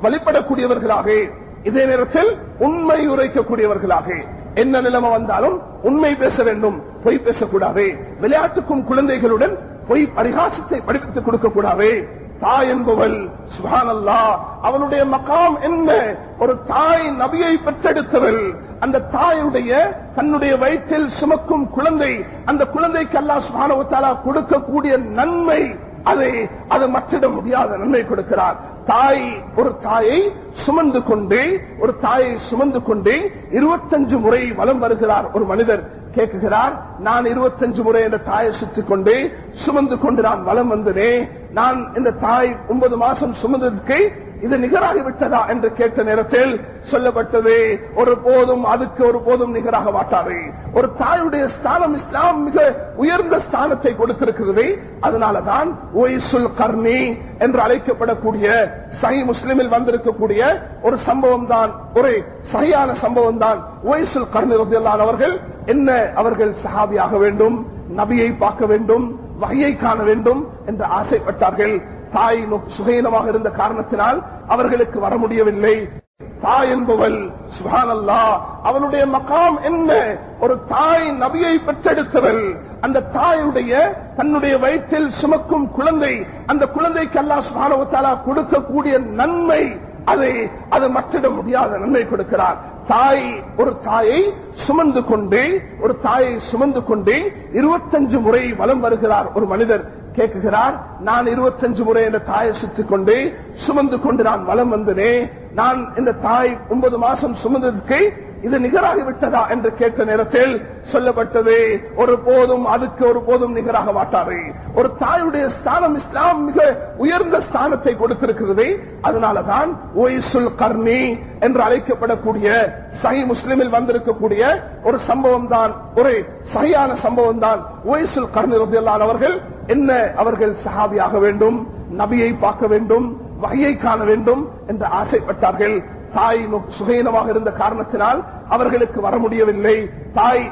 வழிபடக்கூடியவர்களாக இதே நேரத்தில் உண்மை உரைக்கக்கூடியவர்களாக. என்ன நிலைமை வந்தாலும் உண்மை பேச வேண்டும் பொய் பேசக்கூடாது. விளையாட்டுக்கும் குழந்தைகளுடன் பொய் பரிகாசத்தை படிப்பித்துக் கொடுக்கக்கூடாது. தாய் என்பவள் சுகானல்லா அவனுடைய மகாம் என்ன? ஒரு தாய் நபியை பெற்றெடுத்தவள். அந்த தாயுடைய தன்னுடைய வயிற்றில் சுமக்கும் குழந்தை அந்த குழந்தைக்கு அல்லா சுகானவத்தாலா கொடுக்கக்கூடிய நன்மை அதை அது மற்றிட முடியாத நன்மை கொடுக்கிறார். தாய் ஒரு தாயை சுமந்து கொண்டு ஒரு தாயை சுமந்து கொண்டு இருபத்தஞ்சு முறை வலம் வருகிறார் ஒரு மனிதர். கேட்குகிறார் நான் இருபத்தஞ்சு முறை என்ற தாயை சுத்திக் கொண்டு சுமந்து கொண்டு நான் வலம் வந்தனே நான் இந்த தாய் ஒன்பது மாசம் சுமந்ததுக்கு இது நிகராகி விட்டதா என்று கேட்ட நேரத்தில் சொல்லப்பட்டது ஒரு போதும் அதுக்கு ஒரு போதும் நிகராக மாட்டாரு ஒரு தாயுடைய ஸ்தானம் இஸ்லாம் மிக உயர்ந்த ஸ்தானத்தை கொடுத்திருக்கிறது. அதனாலதான் ஒய்சுல் கர்ணி என்று அழைக்கப்படக்கூடிய சஹி முஸ்லிமில் வந்திருக்கக்கூடிய ஒரு சம்பவம் தான் ஒரு சரியான சம்பவம் தான் ஒய்சுல் கர்ணி அவர்கள். என்ன அவர்கள் சஹாபியாக வேண்டும் நபியை பார்க்க வேண்டும் வகையை காண வேண்டும் என்று ஆசைப்பட்டார்கள். தாய் சுகையினமாக இருந்த காரணத்தினால் அவர்களுக்கு வர முடியவில்லை. தாய் என்பவள் சுகானல்லா அவனுடைய மகாம் என்ன? ஒரு தாய் நபியை பெற்றெடுத்தவள். அந்த தாயுடைய தன்னுடைய வயிற்றில் சுமக்கும் குழந்தை அந்த குழந்தைக்கு அல்லா சுகானவத்தாலா கொடுக்கக்கூடிய நன்மை அதை அது மற்றிட முடியாத நன்மை கொடுக்கிறார். தாய் ஒரு தாயை சுமந்து கொண்டு ஒரு தாயை சுமந்து கொண்டு இருபத்தஞ்சு முறை வலம் வருகிறார் ஒரு மனிதர். கேட்குகிறார் நான் இருபத்தஞ்சு முறை என்ற தாயை சுத்திக் கொண்டு சுமந்து கொண்டு நான் வலம் வந்தனே. நான் இந்த தாய் ஒன்பது மாசம் சுமந்ததுக்கு இது நிகராகி விட்டதா என்று கேட்ட நேரத்தில் சொல்லப்பட்டது ஒரு போதும் அதுக்கு ஒரு போதும் நிகராக மாட்டாரு. ஒரு தாயுடைய ஸ்தானம் இஸ்லாம் மிக உயர்ந்த ஸ்தானத்தை கொடுத்திருக்கிறது. அதனாலதான் ஒய்சுல் கர்ணி என்று அழைக்கப்படக்கூடிய சஹி முஸ்லிமில் வந்திருக்கக்கூடிய ஒரு சம்பவம் தான் ஒரு சரியான சம்பவம் தான் ஒய்சுல் கர்ணி ரதியல்லான் அவர்கள் என்ன அவர்கள் சஹாபியாக வேண்டும் நபியை பார்க்க வேண்டும் வகையை காண வேண்டும் என்று ஆசைப்பட்டார்கள். தாய் சுகீனமாக இருந்த காரணத்தினால் அவர்களுக்கு வர முடியவில்லை. தாய்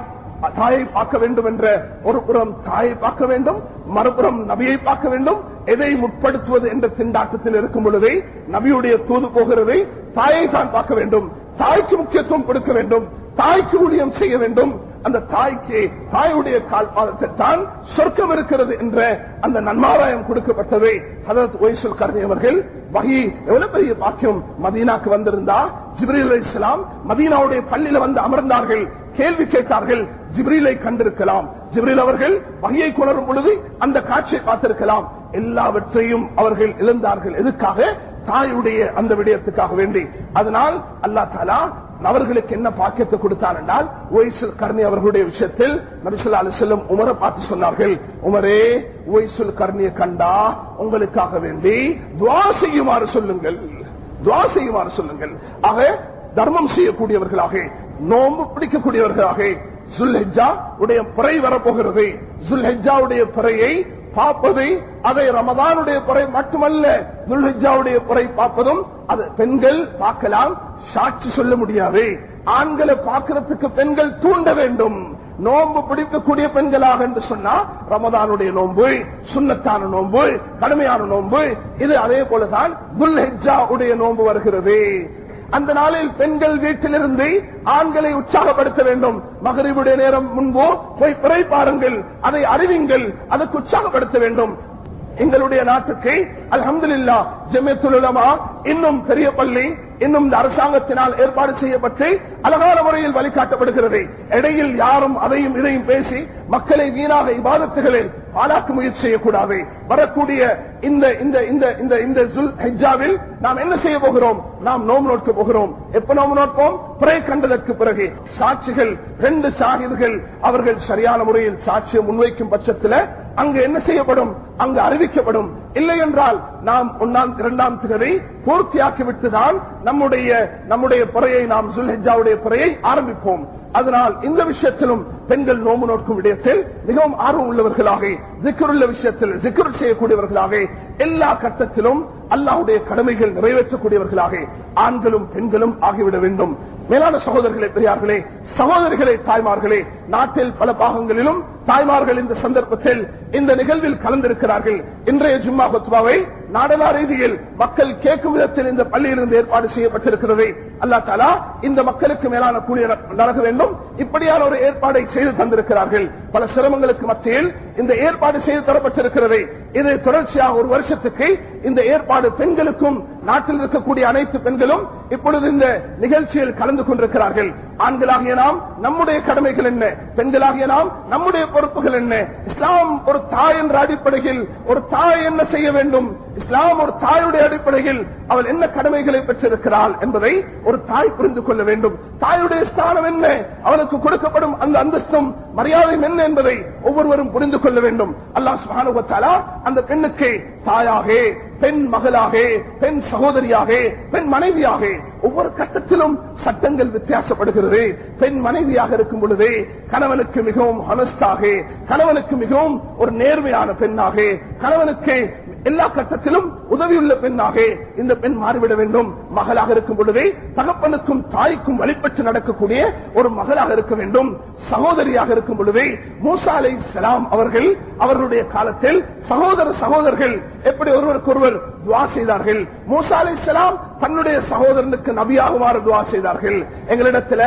தாயை பார்க்க வேண்டும் என்ற ஒரு புறம் தாயை பார்க்க வேண்டும் மறுபுறம் நபியை பார்க்க வேண்டும் எதை முற்படுத்துவது என்ற திண்டாட்டத்தில் இருக்கும் பொழுது நபியுடைய தூது போகிறது தாயை தான் பார்க்க வேண்டும். தாய்க்கு முக்கியத்துவம் கொடுக்க வேண்டும். தாய்க்கு ஊழியம் செய்ய வேண்டும். அந்த தாய்க்கு தாயுடைய கால் தான் சொர்க்கம் இருக்கிறது என்ற அந்த நன்மாராயம் கொடுக்கப்பட்டது. ஹதரத் ஒய்சுல் கர்ணி அவர்கள் வகி எவ்வளவு பெரிய பாக்கியம் மதீனாக்கு வந்திருந்தா? ஜிப்ரீல் அலி இஸ்லாம் மதீனாவுடைய பள்ளியில வந்து அமர்ந்தார்கள். கேள்வி கேட்டார்கள் ஜிப்ரீலை கண்டிருக்கலாம். ஜிப்ரீல் அவர்கள் வகையை கொணரும் பொழுது அந்த காட்சியை பார்த்திருக்கலாம். எல்லாவற்றையும் அவர்கள் இழந்தார்கள். எதுக்காக? தாயுடைய அந்த விடயத்துக்காக வேண்டி. அதனால் அல்லா தாலா அவர்களுக்கு என்ன பாக்கியத்தை கொடுத்தார் என்றால் ஒய்சுல் கர்ணி அவர்களுடைய விஷயத்தில் நபிசுல்லா அலிசல்லம் உமரை பார்த்து சொன்னார்கள் உமரே ஒய்சுல் கர்ணியை கண்டா உங்களுக்காக வேண்டி துவா செய்யுமாறு சொல்லுங்கள். துவா செய்யுமாறு சொல்லுங்கள். ஆக தர்மம் செய்யக்கூடியவர்களாக நோன்பு பிடிக்கக்கூடியவர்களாக ஜுல்ஹெஜா உடைய பிறை வரப்போகிறது. ஜுல்ஹெஜாவுடைய பிறையை பார்ப்பதை அதை ரமதானுடைய குறை மட்டுமல்ல துல்ஹிஜாவுடைய குறை பார்ப்பதும் அது பெண்கள் பார்க்கலாம் சாட்சி சொல்ல முடியாது. ஆண்களை பார்க்கறதுக்கு பெண்கள் தூண்ட வேண்டும். நோன்பு பிடிக்கக்கூடிய பெண்களாக என்று சொன்னா ரமதானுடைய நோன்பு சுண்ணத்தான நோன்பு கடுமையான நோன்பு இது அதே போலதான் துல்ஹெஜா உடைய நோன்பு வருகிறது. அந்த நாளில் பெண்கள் வீட்டிலிருந்து ஆண்களை உற்சாகப்படுத்த வேண்டும். மகரிவுடைய நேரம் முன்போ போய் பிறை பாருங்கள் அதை அறிவிங்கள் அதற்கு உற்சாகப்படுத்த வேண்டும். எங்களுடைய நாட்டுக்கு அல்ஹம்துலில்லா ஜெமியத்துலமா இன்னும் பெரிய பள்ளி இன்னும் இந்த அரசாங்கத்தினால் ஏற்பாடு செய்யப்பட்டு அழகான முறையில் வழிகாட்டப்படுகிறது. இடையில் யாரும் அதையும் இதையும் பேசி மக்களை வீணாக இபாதத்துகளில் பாலாக்க முயற்சி செய்யக்கூடாது. வரக்கூடிய இந்த இந்த இந்த இந்த இந்த நாம் என்ன செய்ய போகிறோம்? நாம் நோம்பு நோக்க போகிறோம். எப்ப நோம்பு நோட்போம்? பிறை கண்டதற்கு பிறகு. சாட்சிகள் ரெண்டு சாகிதுகள் அவர்கள் சரியான முறையில் சாட்சியை முன்வைக்கும் பட்சத்தில் அங்கு என்ன செய்யப்படும்? அங்கு அறிவிக்கப்படும். இல்லை என்றால் நாம் ஒன்னாம் இரண்டாம் திகரை பூர்த்தியாக்கிவிட்டுதான் நம்முடைய நம்முடைய பிறையை நாம் சுல்ஹெஜாவுடைய பிறையை ஆரம்பிப்போம். அதனால் இந்த விஷயத்திலும் பெண்கள் நோம்பு நோக்கும் விடயத்தில் மிகவும் ஆர்வம் உள்ளவர்களாக ஜிக்கருள்ள விஷயத்தில் ஜிக்கர் செய்யக்கூடியவர்களாக எல்லா கட்டத்திலும் அல்லாவுடைய கடமைகள் நிறைவேற்றக்கூடியவர்களாக ஆண்களும் பெண்களும் ஆகிவிட வேண்டும். மேலான சகோதரர்களே பெரியார்களே சகோதரிகளே தாய்மார்களே நாட்டில் பல பாகங்களிலும் தாய்மார்கள் இந்த சந்தர்ப்பத்தில் இந்த நிகழ்வில் கலந்திருக்கிறார்கள். இன்றைய ஜும்மா கொத்வாவை நாடலா ரீதியில் மக்கள் கேட்கும் விதத்தில் இந்த பள்ளியிலிருந்து ஏற்பாடு செய்யப்பட்டிருக்கிறது. அல்லா தாலா இந்த மக்களுக்கு மேலான கூலி நடக்க வேண்டும். இப்படியான ஒரு ஏற்பாடை செய்து தந்திருக்கிறார்கள். பல சிரமங்களுக்கு மத்தியில் இந்த ஏற்பாடு செய்து தரப்பட்டிருக்கிறது. இது தொடர்ச்சியாக ஒரு வருஷத்துக்கு இந்த ஏற்பாடு பெண்களுக்கும் நாட்டில் இருக்கக்கூடிய அனைத்து பெண்களும் இப்பொழுது இந்த நிகழ்ச்சியில் கலந்து கொண்டிருக்கிறார்கள். ஆண்களாகிய நாம் நம்முடைய கடமைகள் என்ன? பெண்களாகிய நாம் நம்முடைய பொறுப்புகள் என்ன? இஸ்லாம் ஒரு தாய் என்ற அடிப்படையில் ஒரு தாய் என்ன செய்ய வேண்டும்? இஸ்லாம் ஒரு தாயுடைய அடிப்படையில் அவள் என்ன கடமைகளை பெற்றிருக்கிறாள் என்பதை ஒரு தாய் புரிந்து கொள்ள வேண்டும். தாயுடைய ஸ்தானம் என்ன? அவனுக்கு கொடுக்கப்படும் அந்த அந்தஸ்தும் மரியாதையும் என்ன என்பதை ஒவ்வொருவரும் புரிந்து கொள்ள வேண்டும். அல்லாஹ் சுபானுவத்தாலா அந்த பெண்ணுக்கு தாயாக பெண் மகளாக பெண் சகோதரியாக பெண் மனைவியாக ஒவ்வொரு கட்டத்திலும் சட்டங்கள் வித்தியாசப்படுகிறது. பெண் மனைவியாக இருக்கும் பொழுது கணவனுக்கு மிகவும் ஹனஸ்டாக கணவனுக்கு மிகவும் ஒரு நேர்மையான பெண்ணாக கணவனுக்கு எல்லா கட்டத்திலும் உதவியுள்ள பெண்ணாக இந்த பெண் மாறிவிட வேண்டும். மகளாக இருக்கும் பொழுதே தகப்பனுக்கும் தாய்க்கும் வழிபட்டு நடக்கக்கூடிய ஒரு மகளாக இருக்க வேண்டும். சகோதரியாக இருக்கும் பொழுதே மூசா அலை சலாம் அவர்கள் அவர்களுடைய காலத்தில் சகோதர சகோதரர்கள் எப்படி ஒருவருக்கு ஒருவர் துவா செய்தார்கள்? மூசா அலை சலாம் தன்னுடைய சகோதரனுக்கு நபியாகுமாறு துவா செய்தார்கள். எங்களிடத்துல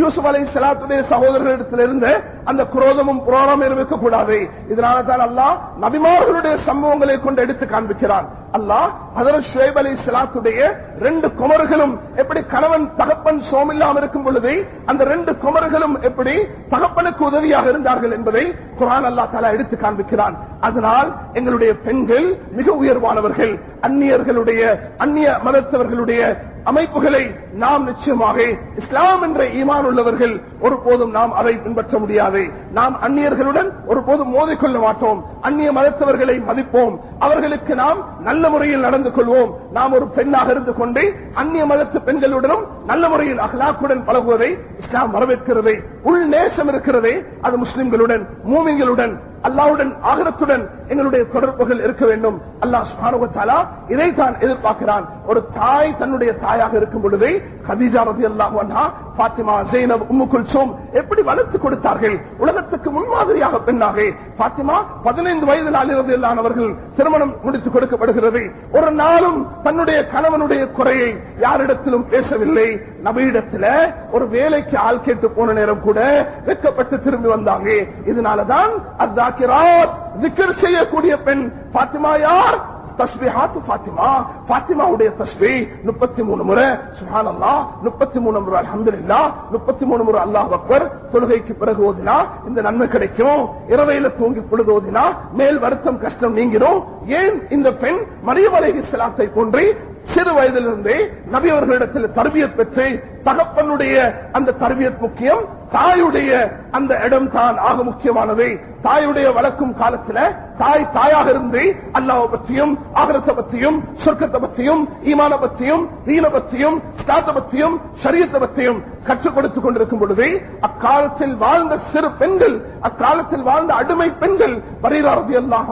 யூசுப் அலை சலாத்துடைய சகோதரர்களிடத்தில் இருந்து அந்த குரோதமும் புரோணமும் இருக்கக்கூடாது இதனால தான் அல்லாஹ் நபிமார்களுடைய சம்பவங்களை கொண்டு எடுத்து காண்பிக்கிறான். அல்லாஹ் அதர் ஷுவைப் அலி சலாத்துடைய ரெண்டு குமர்களும் எப்படி கணவன் தகப்பன் சோமில்லாம இருக்கும் பொழுது அந்த ரெண்டு குமர்களும் எப்படி தகப்பனுக்கு உதவியாக இருந்தார்கள் என்பதை குரான் அல்லா தாலா எடுத்து காண்பிக்கிறான். அதனால் எங்களுடைய பெண்கள் மிக உயர்வானவர்கள். அந்நியர்களுடைய அந்நிய மதத்தவர்கள் அவர்களுடைய அமைப்புகளை நாம் நிச்சயமாக இஸ்லாம் என்ற ஈமான் உள்ளவர்கள் ஒருபோதும் நாம் அதை பின்பற்ற முடியாது. நாம் அந்நியர்களுடன் ஒருபோதும் மோதிக்கொள்ள மாட்டோம். அந்நிய மதத்தவர்களை மதிப்போம். அவர்களுக்கு நாம் நல்ல முறையில் நடந்து கொள்வோம். நாம் ஒரு பெண்ணாக இருந்து கொண்டு அந்நிய மதத்து பெண்களுடனும் நல்ல முறையில் அகலாக்குடன் பழகுவதை இஸ்லாம் வரவேற்கிறது. உள் நேசம் இருக்கிறதே அது முஸ்லிம்களுடன் மூமிங்களுடன் அல்லாவுடன் ஆகரத்துடன் எங்களுடைய தொடர்புகள் இருக்க வேண்டும். அல்லாஹ் இதை தான் எதிர்பார்க்கிறான். ஒரு தாய் தன்னுடைய தாயாக இருக்கும் பொழுது ஹதீஜா ரதி அல்லாஹா பாத்திமா ஜெயினப் உம்முக்குள் சோம் எப்படி வளர்த்து கொடுத்தார்கள்? உலகத்துக்கு முன்மாதிரியாக பெண்ணாக பாத்திமா பதினைந்து வயதில் அலிரது அவர்கள் திருமணம் முடித்துக் கொடுக்கப்படுகிறது. ஒரு நாளும் தன்னுடைய கணவனுடைய குறையை யாரிடத்திலும் பேசவில்லை. நபையிடத்தில் ஒரு வேலைக்கு ஆள் கேட்டு போன நேரம் கூட வெக்கப்பட்டு திரும்பி வந்தாங்க. இதனாலதான் அத்தாக்கிராத் திக்கர் செய்யக்கூடிய பெண் பாத்திமா யார்? தஸ்பிஹாத்து பாத்திமா பாத்திமாவுடைய தஸ்பி முப்பத்தி மூணு முறை சுஹான் அல்லா முப்பத்தி மூணு முறை அலமது இல்லா முப்பத்தி மூணு முறை அல்லாஹ் அக்பர் தொழுகைக்கு பிறகு ஓதினா இந்த நன்மை கிடைக்கும். இரவையில தூங்கி பொழுது ஓதினா மேல் வருத்தம் கஷ்டம் நீங்கிடும். ஏன் இந்த பெண் மரியம் அலைஹி ஸலாத்தை போன்றே சிறு வயதிலிருந்தே நபி அவர்களிடத்தில் தர்பியத் பெற்று தகப்பனுடைய அந்த தர்பியத் முக்கியம் தாயுடைய அந்த இடம் தான் ஆக முக்கியமானது. தாயுடைய வளர்க்கும் காலத்தில் தாய் தாயாக இருந்து அல்லாவை பற்றியும் ஆகரத்தை பற்றியும் சொர்க்கத்தை பற்றியும் ஈமான பற்றியும் தீன பற்றியும் ஸ்டாத்தை பற்றியும் சரியத்தை பற்றியும் கற்றுக் கொடுத்துக் கொண்டிருக்கும் பொழுது அக்காலத்தில் வாழ்ந்த சிறு பெண்கள் அக்காலத்தில் வாழ்ந்த அடிமை பெண்கள் பரீராரதி அல்லாஹ்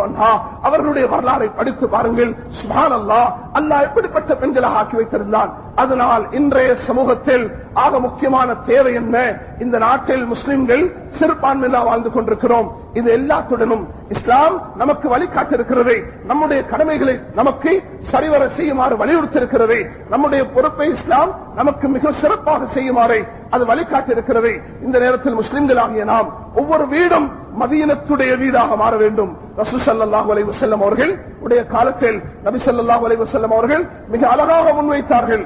அவர்களுடைய வரலாறை படித்து பாருங்கள். சுபான் அல்லா அல்லா எப்படிப்பட்ட பெண்களாக ஆக்கி வைத்திருந்தான் அதனால் இன்றைய சமூகத்தில் ஆக முக்கியமான தேவை என்ன? இந்த நாட்டில் முஸ்லிம்கள் சிறுபான்மையில வாழ்ந்து கொண்டிருக்கிறோம். இது எல்லாத்துடனும் இஸ்லாம் நமக்கு வழிகாட்டிருக்கிறது நம்முடைய கடமைகளை நமக்கு சரிவர செய்யுமாறு வலியுறுத்திருக்கிறது நம்முடைய பொறுப்பை இஸ்லாம் நமக்கு மிக சிறப்பாக செய்யுமாறு அது வழிகாட்டிருக்கிறது இந்த நேரத்தில் முஸ்லிம்கள் ஆகிய நாம் ஒவ்வொரு வீடும் மதீனத்துடைய வீடாக மாற வேண்டும். ரசு சல்லாஹூ அலை வசல்லம் அவர்கள் உடைய காலத்தில் நபி சல்லாஹூ அலை வசல்லம் அவர்கள் மிக அழகாக முன்வைத்தார்கள்.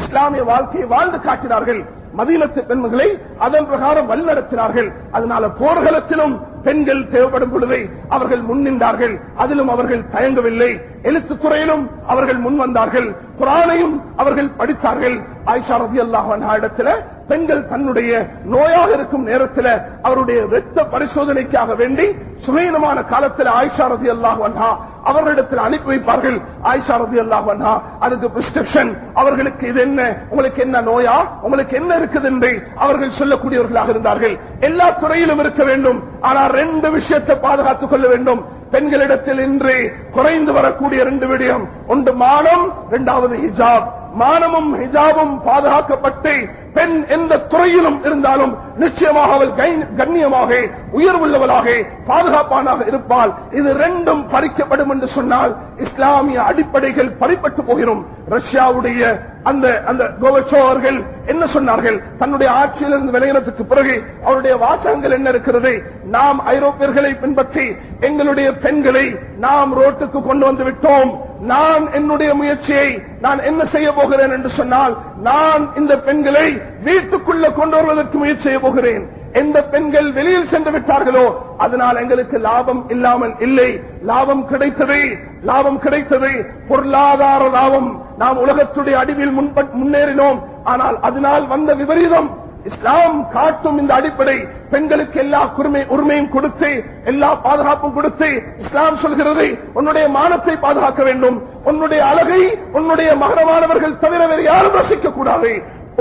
இஸ்லாமிய வாழ்க்கையை வாழ்ந்து காட்டினார்கள். மதீனத்து பெண்களை அதன் பிரகாரம் வழிநடத்தினார்கள். அதனால போர்களத்திலும் பெண்கள் தேவைப்படும் பொழுது அவர்கள் முன்னின்றார்கள் அதிலும் அவர்கள் தயங்கவில்லை. எழுத்து துறையிலும் அவர்கள் முன் வந்தார்கள். குரானையும் அவர்கள் படித்தார்கள். ஆயிஷா ரதி அல்லாஹ் இடத்துல பெண்கள் தன்னுடைய நோயாக இருக்கும் நேரத்தில் அவருடைய வெத்த பரிசோதனைக்காக வேண்டி சுமையினமான காலத்தில் ஆயிஷா ரதி அல்லாஹ் அவர்களிடத்தில் அனுப்பி வைப்பார்கள். ஆயிஷா ரதி அல்லாஹ் அதுக்கு பிரிஸ்கிரிப்ஷன் அவர்களுக்கு இது என்ன? உங்களுக்கு என்ன நோயா? உங்களுக்கு என்ன இருக்குது என்று அவர்கள் சொல்லக்கூடியவர்களாக இருந்தார்கள். எல்லா துறையிலும் இருக்க வேண்டும். ஆனால் ரெண்டு விஷயத்தை பாதுகாத்துக் கொள்ள வேண்டும். பெண்களிடத்தில் இன்று குறைந்து வரக்கூடிய ரெண்டு விடயம் ஒன்று மானம் இரண்டாவது ஹிஜாப். மானமும் ஹிஜாபும் பாதுகாக்கப்பட்டு பெண் எந்த துறையிலும் இருந்தாலும் நிச்சயமாக அவள் கண்ணியமாக உயர்வுள்ளவளாக பாதுகாப்பானாக இருப்பால் இது ரெண்டும் பறிக்கப்படும் என்று சொன்னால் இஸ்லாமிய அடிப்படைகள் பறிப்பட்டு போகிறோம் ரஷ்யாவுடைய அந்த அந்த கோவச்சோ அவர்கள் என்ன சொன்னார்கள்? தன்னுடைய ஆட்சியிலிருந்து விளையினத்துக்கு பிறகு அவருடைய வாசகங்கள் என்ன இருக்கிறது? நாம் ஐரோப்பியர்களை பின்பற்றி எங்களுடைய பெண்களை நாம் ரோட்டுக்கு கொண்டு வந்து விட்டோம். நான் என்னுடைய முயற்சியை நான் என்ன செய்ய போகிறேன் என்று சொன்னால் நான் இந்த பெண்களை வீட்டுக்குள்ள கொண்டு வருவதற்கு முயற்சி செய்ய போகிறேன். எந்த பெண்கள் வெளியில் சென்று விட்டார்களோ அதனால் எங்களுக்கு லாபம் இல்லாமல் இல்லை. லாபம் கிடைத்தது லாபம் கிடைத்தது பொருளாதார லாபம். நாம் உலகத்துடைய அடிவில் முன்னேறினோம். ஆனால் அதனால் வந்த விபரீதம். இஸ்லாம் காட்டும் இந்த அடிப்படை. பெண்களுக்கு எல்லா குருமை உரிமையும் கொடுத்து எல்லா பாதுகாப்பும் கொடுத்து இஸ்லாம் சொல்கிறது உன்னுடைய மானத்தை பாதுகாக்க வேண்டும். உன்னுடைய அழகை உன்னுடைய மகரமானவர்கள் தவிர வேறு யாரும் ரசிக்க கூடாது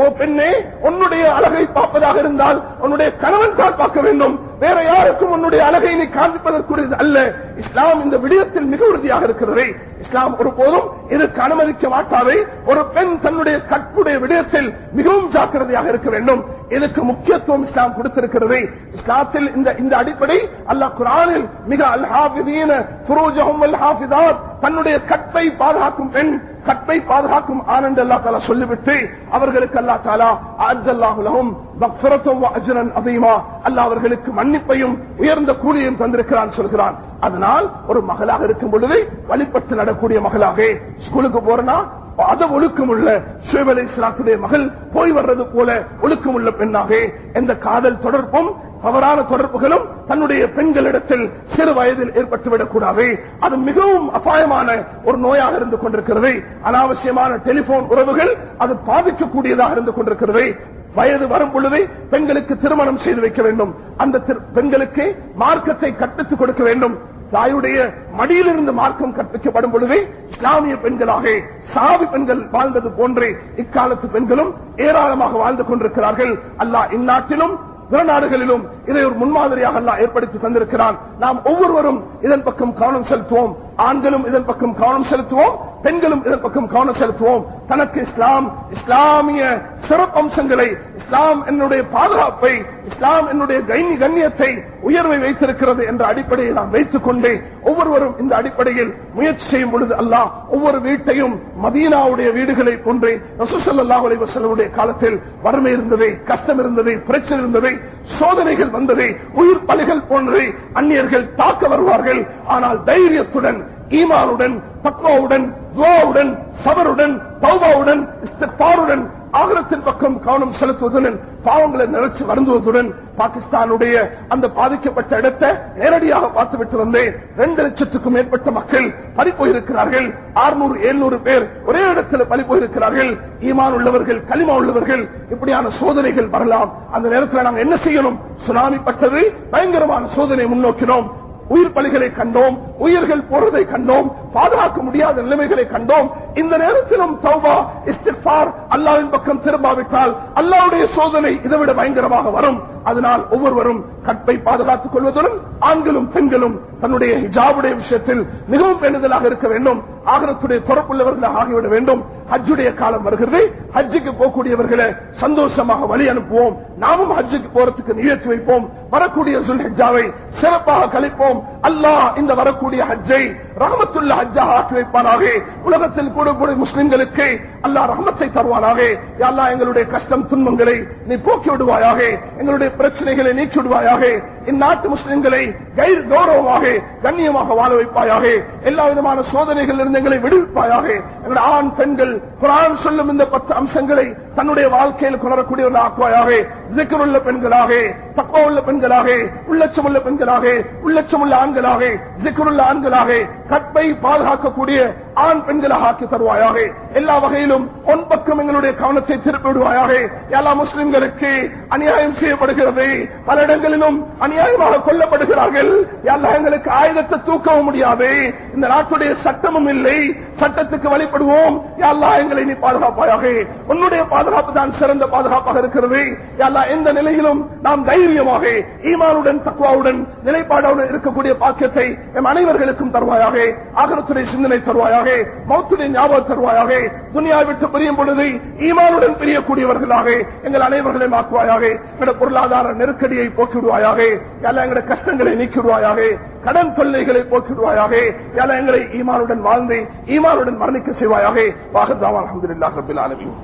ஓ பெண்ணே உன்னுடைய அழகை பார்ப்பதாக இருந்தால் உன்னுடைய கணவன் தான் பார்க்க வேண்டும். வேற யாருக்கும் உன்னுடைய அழகை நீ காண்பிப்பதற்குரியது அல்ல. இஸ்லாம் இந்த விடயத்தில் மிக உறுதியாக இருக்கிறது. இஸ்லாம் ஒருபோதும் இதற்கு அனுமதிக்க மாட்டாதே. ஒரு பெண் தன்னுடைய கற்புடைய விடயத்தில் மிகவும் ஜாக்கிரதையாக இருக்க வேண்டும். இதற்கு முக்கியத்துவம் இஸ்லாம் கொடுத்திருக்கிறது? இஸ்லாத்தில் இந்த அடிப்படை அல்லாஹ் குரானில் மிக அல்ஹாபிதீன ஃபுரூஜஹும் அல்ஹாஃபிதாத் தன்னுடைய கற்பை பாதுகாக்கும் பெண் கற்பை பாதுகாக்கும் ஆனந்த் அல்லா தாலா சொல்லிவிட்டு அவர்களுக்கு அல்லா தாலா அஜல்லாஹுலகும் அஜரன் அதிகமா அல்லா அவர்களுக்கு மன்னிப்பையும் உயர்ந்த கூலியும் தந்திருக்கிறான் சொல்கிறான். அதனால் ஒரு மகளாக இருக்கும் பொழுது வழிபட்டு நடக்கூடிய மகளாக ஸ்கூலுக்கு போறனா அத ஒழுக்கமுள்ள சுயவலை இஸ்லாத்துடைய மகள் போய் வர்றது போல ஒழுக்கம் உள்ள பெண்ணாக எந்த காதல் தொடர்பும் தவறான தொடர்புகளும் தன்னுடைய பெண்களிடத்தில் சிறு வயதில் ஏற்பட்டுவிடக் கூடாது அது மிகவும் அபாயமான ஒரு நோயாக இருந்து கொண்டிருக்கிறது. அனாவசியமான டெலிபோன் உறவுகள் அது பாதிக்கக்கூடியதாக இருந்து கொண்டிருக்கிறது. வயது வரும் பொழுது பெண்களுக்கு திருமணம் செய்து வைக்க வேண்டும். அந்த திரு- பெண்களுக்கு மார்க்கத்தை கற்பித்துக் கொடுக்க வேண்டும். தாயுடைய மடியிலிருந்து மார்க்கம் கற்பிக்கப்படும் பொழுது இஸ்லாமிய பெண்களாக சாவி பெண்கள் வாழ்ந்தது போன்றே இக்காலத்து பெண்களும் ஏராளமாக வாழ்ந்து கொண்டிருக்கிறார்கள். அல்லாஹ் இந்நாட்டிலும் பிற நாடுகளிலும் இதை ஒரு முன்மாதிரியாக ஏற்படுத்தி தந்திருக்கிறான். நாம் ஒவ்வொருவரும் இதன் பக்கம் கவனம் செலுத்துவோம். ஆண்களும் இதன் பக்கம் கவனம் செலுத்துவோம் பெண்களும் இதன் பக்கம் கவனம் செலுத்துவோம். தனக்கு இஸ்லாம் இஸ்லாமிய சிறப்பம்சங்களை இஸ்லாம் என்னுடைய பாதுகாப்பை இஸ்லாம் என்னுடைய கைனி கண்ணியத்தை உயர்வை வைத்திருக்கிறது என்ற அடிப்படையை நாம் வைத்துக் கொண்டே ஒவ்வொருவரும் இந்த அடிப்படையில் முயற்சி செய்யும் பொழுது அல்லாஹ் ஒவ்வொரு வீட்டையும் மதீனாவுடைய வீடுகளை போன்றே ரசூசல்லாஹ் அலைவசல்லுடைய காலத்தில் வறுமை இருந்ததை கஷ்டம் இருந்ததை பிரச்சனை இருந்ததை சோதனைகள் வந்ததை உயிர் பலிகள் போன்றதை அந்நியர்கள் தாக்க வருவார்கள். ஆனால் தைரியத்துடன் ஈமானுடன் பக்வாவுடன் துவாவுடன் சபருடன் பௌபாவுடன் ஆகரத்தின் பக்கம் கவனம் செலுத்துவதுடன் பாவங்களை நிறைச்சு வருந்துவதுடன் பாகிஸ்தானுடைய அந்த பாதிக்கப்பட்ட இடத்தை நேரடியாக பார்த்துவிட்டு வந்தேன் ரெண்டு லட்சத்துக்கும் மேற்பட்ட மக்கள் பறி போயிருக்கிறார்கள் ஆறுநூறு எழுநூறு பேர் ஒரே இடத்தில் பறி போயிருக்கிறார்கள் ஈமான் உள்ளவர்கள் களிமா உள்ளவர்கள் இப்படியான சோதனைகள் வரலாம். அந்த நேரத்தில் நாங்கள் என்ன செய்யணும்? சுனாமி பட்டது பயங்கரமான சோதனை முன்னோக்கினோம். உயிர் பலிகளை கண்டோம் உயிர்கள் போறதை கண்டோம் பாதுகாக்க முடியாத நிலைமைகளை கண்டோம். இந்த நேரத்திலும் தௌபா இஸ்திஃபார் அல்லாவின் பக்கம் திரும்பாவிட்டால் அல்லாவுடைய சோதனை இதைவிட பயங்கரமாக வரும். அதனால் ஒவ்வொருவரும் கற்பை பாதுகாத்துக் கொள்வதுடன் ஆண்களும் பெண்களும் தன்னுடைய ஹிஜாபுடைய விஷயத்தில் மிகவும் பேணுதலாக இருக்க வேண்டும். ஆகரத்துடைய பொறுப்புள்ளவர்களாக ஆகிவிட வேண்டும். ஹஜ்ஜுடைய காலம் வருகிறது. ஹஜ்ஜுக்கு போகக்கூடியவர்களை சந்தோஷமாக வழி அனுப்புவோம். நாமும் ஹஜ்ஜுக்கு போறதுக்கு நியத்து வைப்போம். வரக்கூடிய சுல்ஹிஜாவை சிறப்பாக கழிப்போம். அல்லாஹ் இந்த வரக்கூடிய ஹஜ்ஜை ரஹமத்துள்ள ஹஜ்ஜாக ஆக்கி வைப்பானாக. உலகத்தில் கூடக்கூடிய முஸ்லிம்களுக்கு அல்லாஹ் ரஹமத்தை தருவானாக. யா எங்களுடைய கஷ்டம் துன்பங்களை நீ போக்கி விடுவாயாக எங்களுடைய பிரச்சனைகளை நீக்கிடுவாயாக இந்நாட்டு முஸ்லிம்களை கைர் கௌரவமாக கண்ணியமாக வாழ வைப்பாயாக எல்லா விதமான சோதனைகள் இருந்து எங்களை விடுவிப்பாயாக எங்களுடைய ஆண் பெண்கள் குரான் சொல்லும் இந்த பத்து அம்சங்களை தன்னுடைய வாழ்க்கையில் கொணரக்கூடியவர்கள் ஆக்குவாயாக திக்கருள்ள பெண்களாக தப்பா உள்ள பெண்களாக உள்ளச்சம் உள்ள பெண்களாக உள்ளச்சம் உள்ள ஆண்களாக திக்கருள்ள ஆண்களாக கற்பை பாதுகாக்கக்கூடிய ஆண் பெண்களாக ஆக்கி தருவாயாக எல்லா வகையிலும் ஒன் பக்கம் எங்களுடைய கவனத்தை திருப்பி விடுவாயாக எல்லா முஸ்லிம்களுக்கு அநியாயம் செய்யப்படுகிறது. பல இடங்களிலும் அநியாயமாக கொல்லப்படுகிறார்கள். எங்களுக்கு ஆயுதத்தை தூக்கவும் முடியாது. இந்த நாட்டுடைய சட்டமும் இல்லை. சட்டத்துக்கு வழிபடுவோம். யாழ்லா எங்களை நீ பாதுகாப்பாயாக. உன்னுடைய பாதுகாப்பு தான் சிறந்த பாதுகாப்பாக இருக்கிறது. யாழ்லா எந்த நிலையிலும் நாம் தைரியமாக ஈமானுடன் தக்குவாவுடன் நிலைப்பாடுடன் இருக்கக்கூடிய பாக்கியத்தை எம் அனைவர்களுக்கும் தருவாயாக. ஆகரத்துடைய சிந்தனை தருவாயாக. மௌத்துடைய ஞாபகம் தருவாயாக. துனியா விட்டு பிரியும் பொழுது ஈமானுடன் பிரியக்கூடியவர்களாக எங்கள் அனைவர்களையும் ஆக்குவாயாக பொருளாதார நெருக்கடியை போக்கிவிடுவாயாக. யாழ்லா எங்களுடைய கஷ்டங்களை நீக்கிடுவாயாக கடன் தொல்லைகளை போக்கிடுவாயாக யாழ்லா எங்களை ஈமானுடன் வாழ்ந்து ஈமானுடன் மரணிக்க செய்வாயாக. வாகதாவா அலமதுல்லாஹ் ரபில் ஆலமீன்.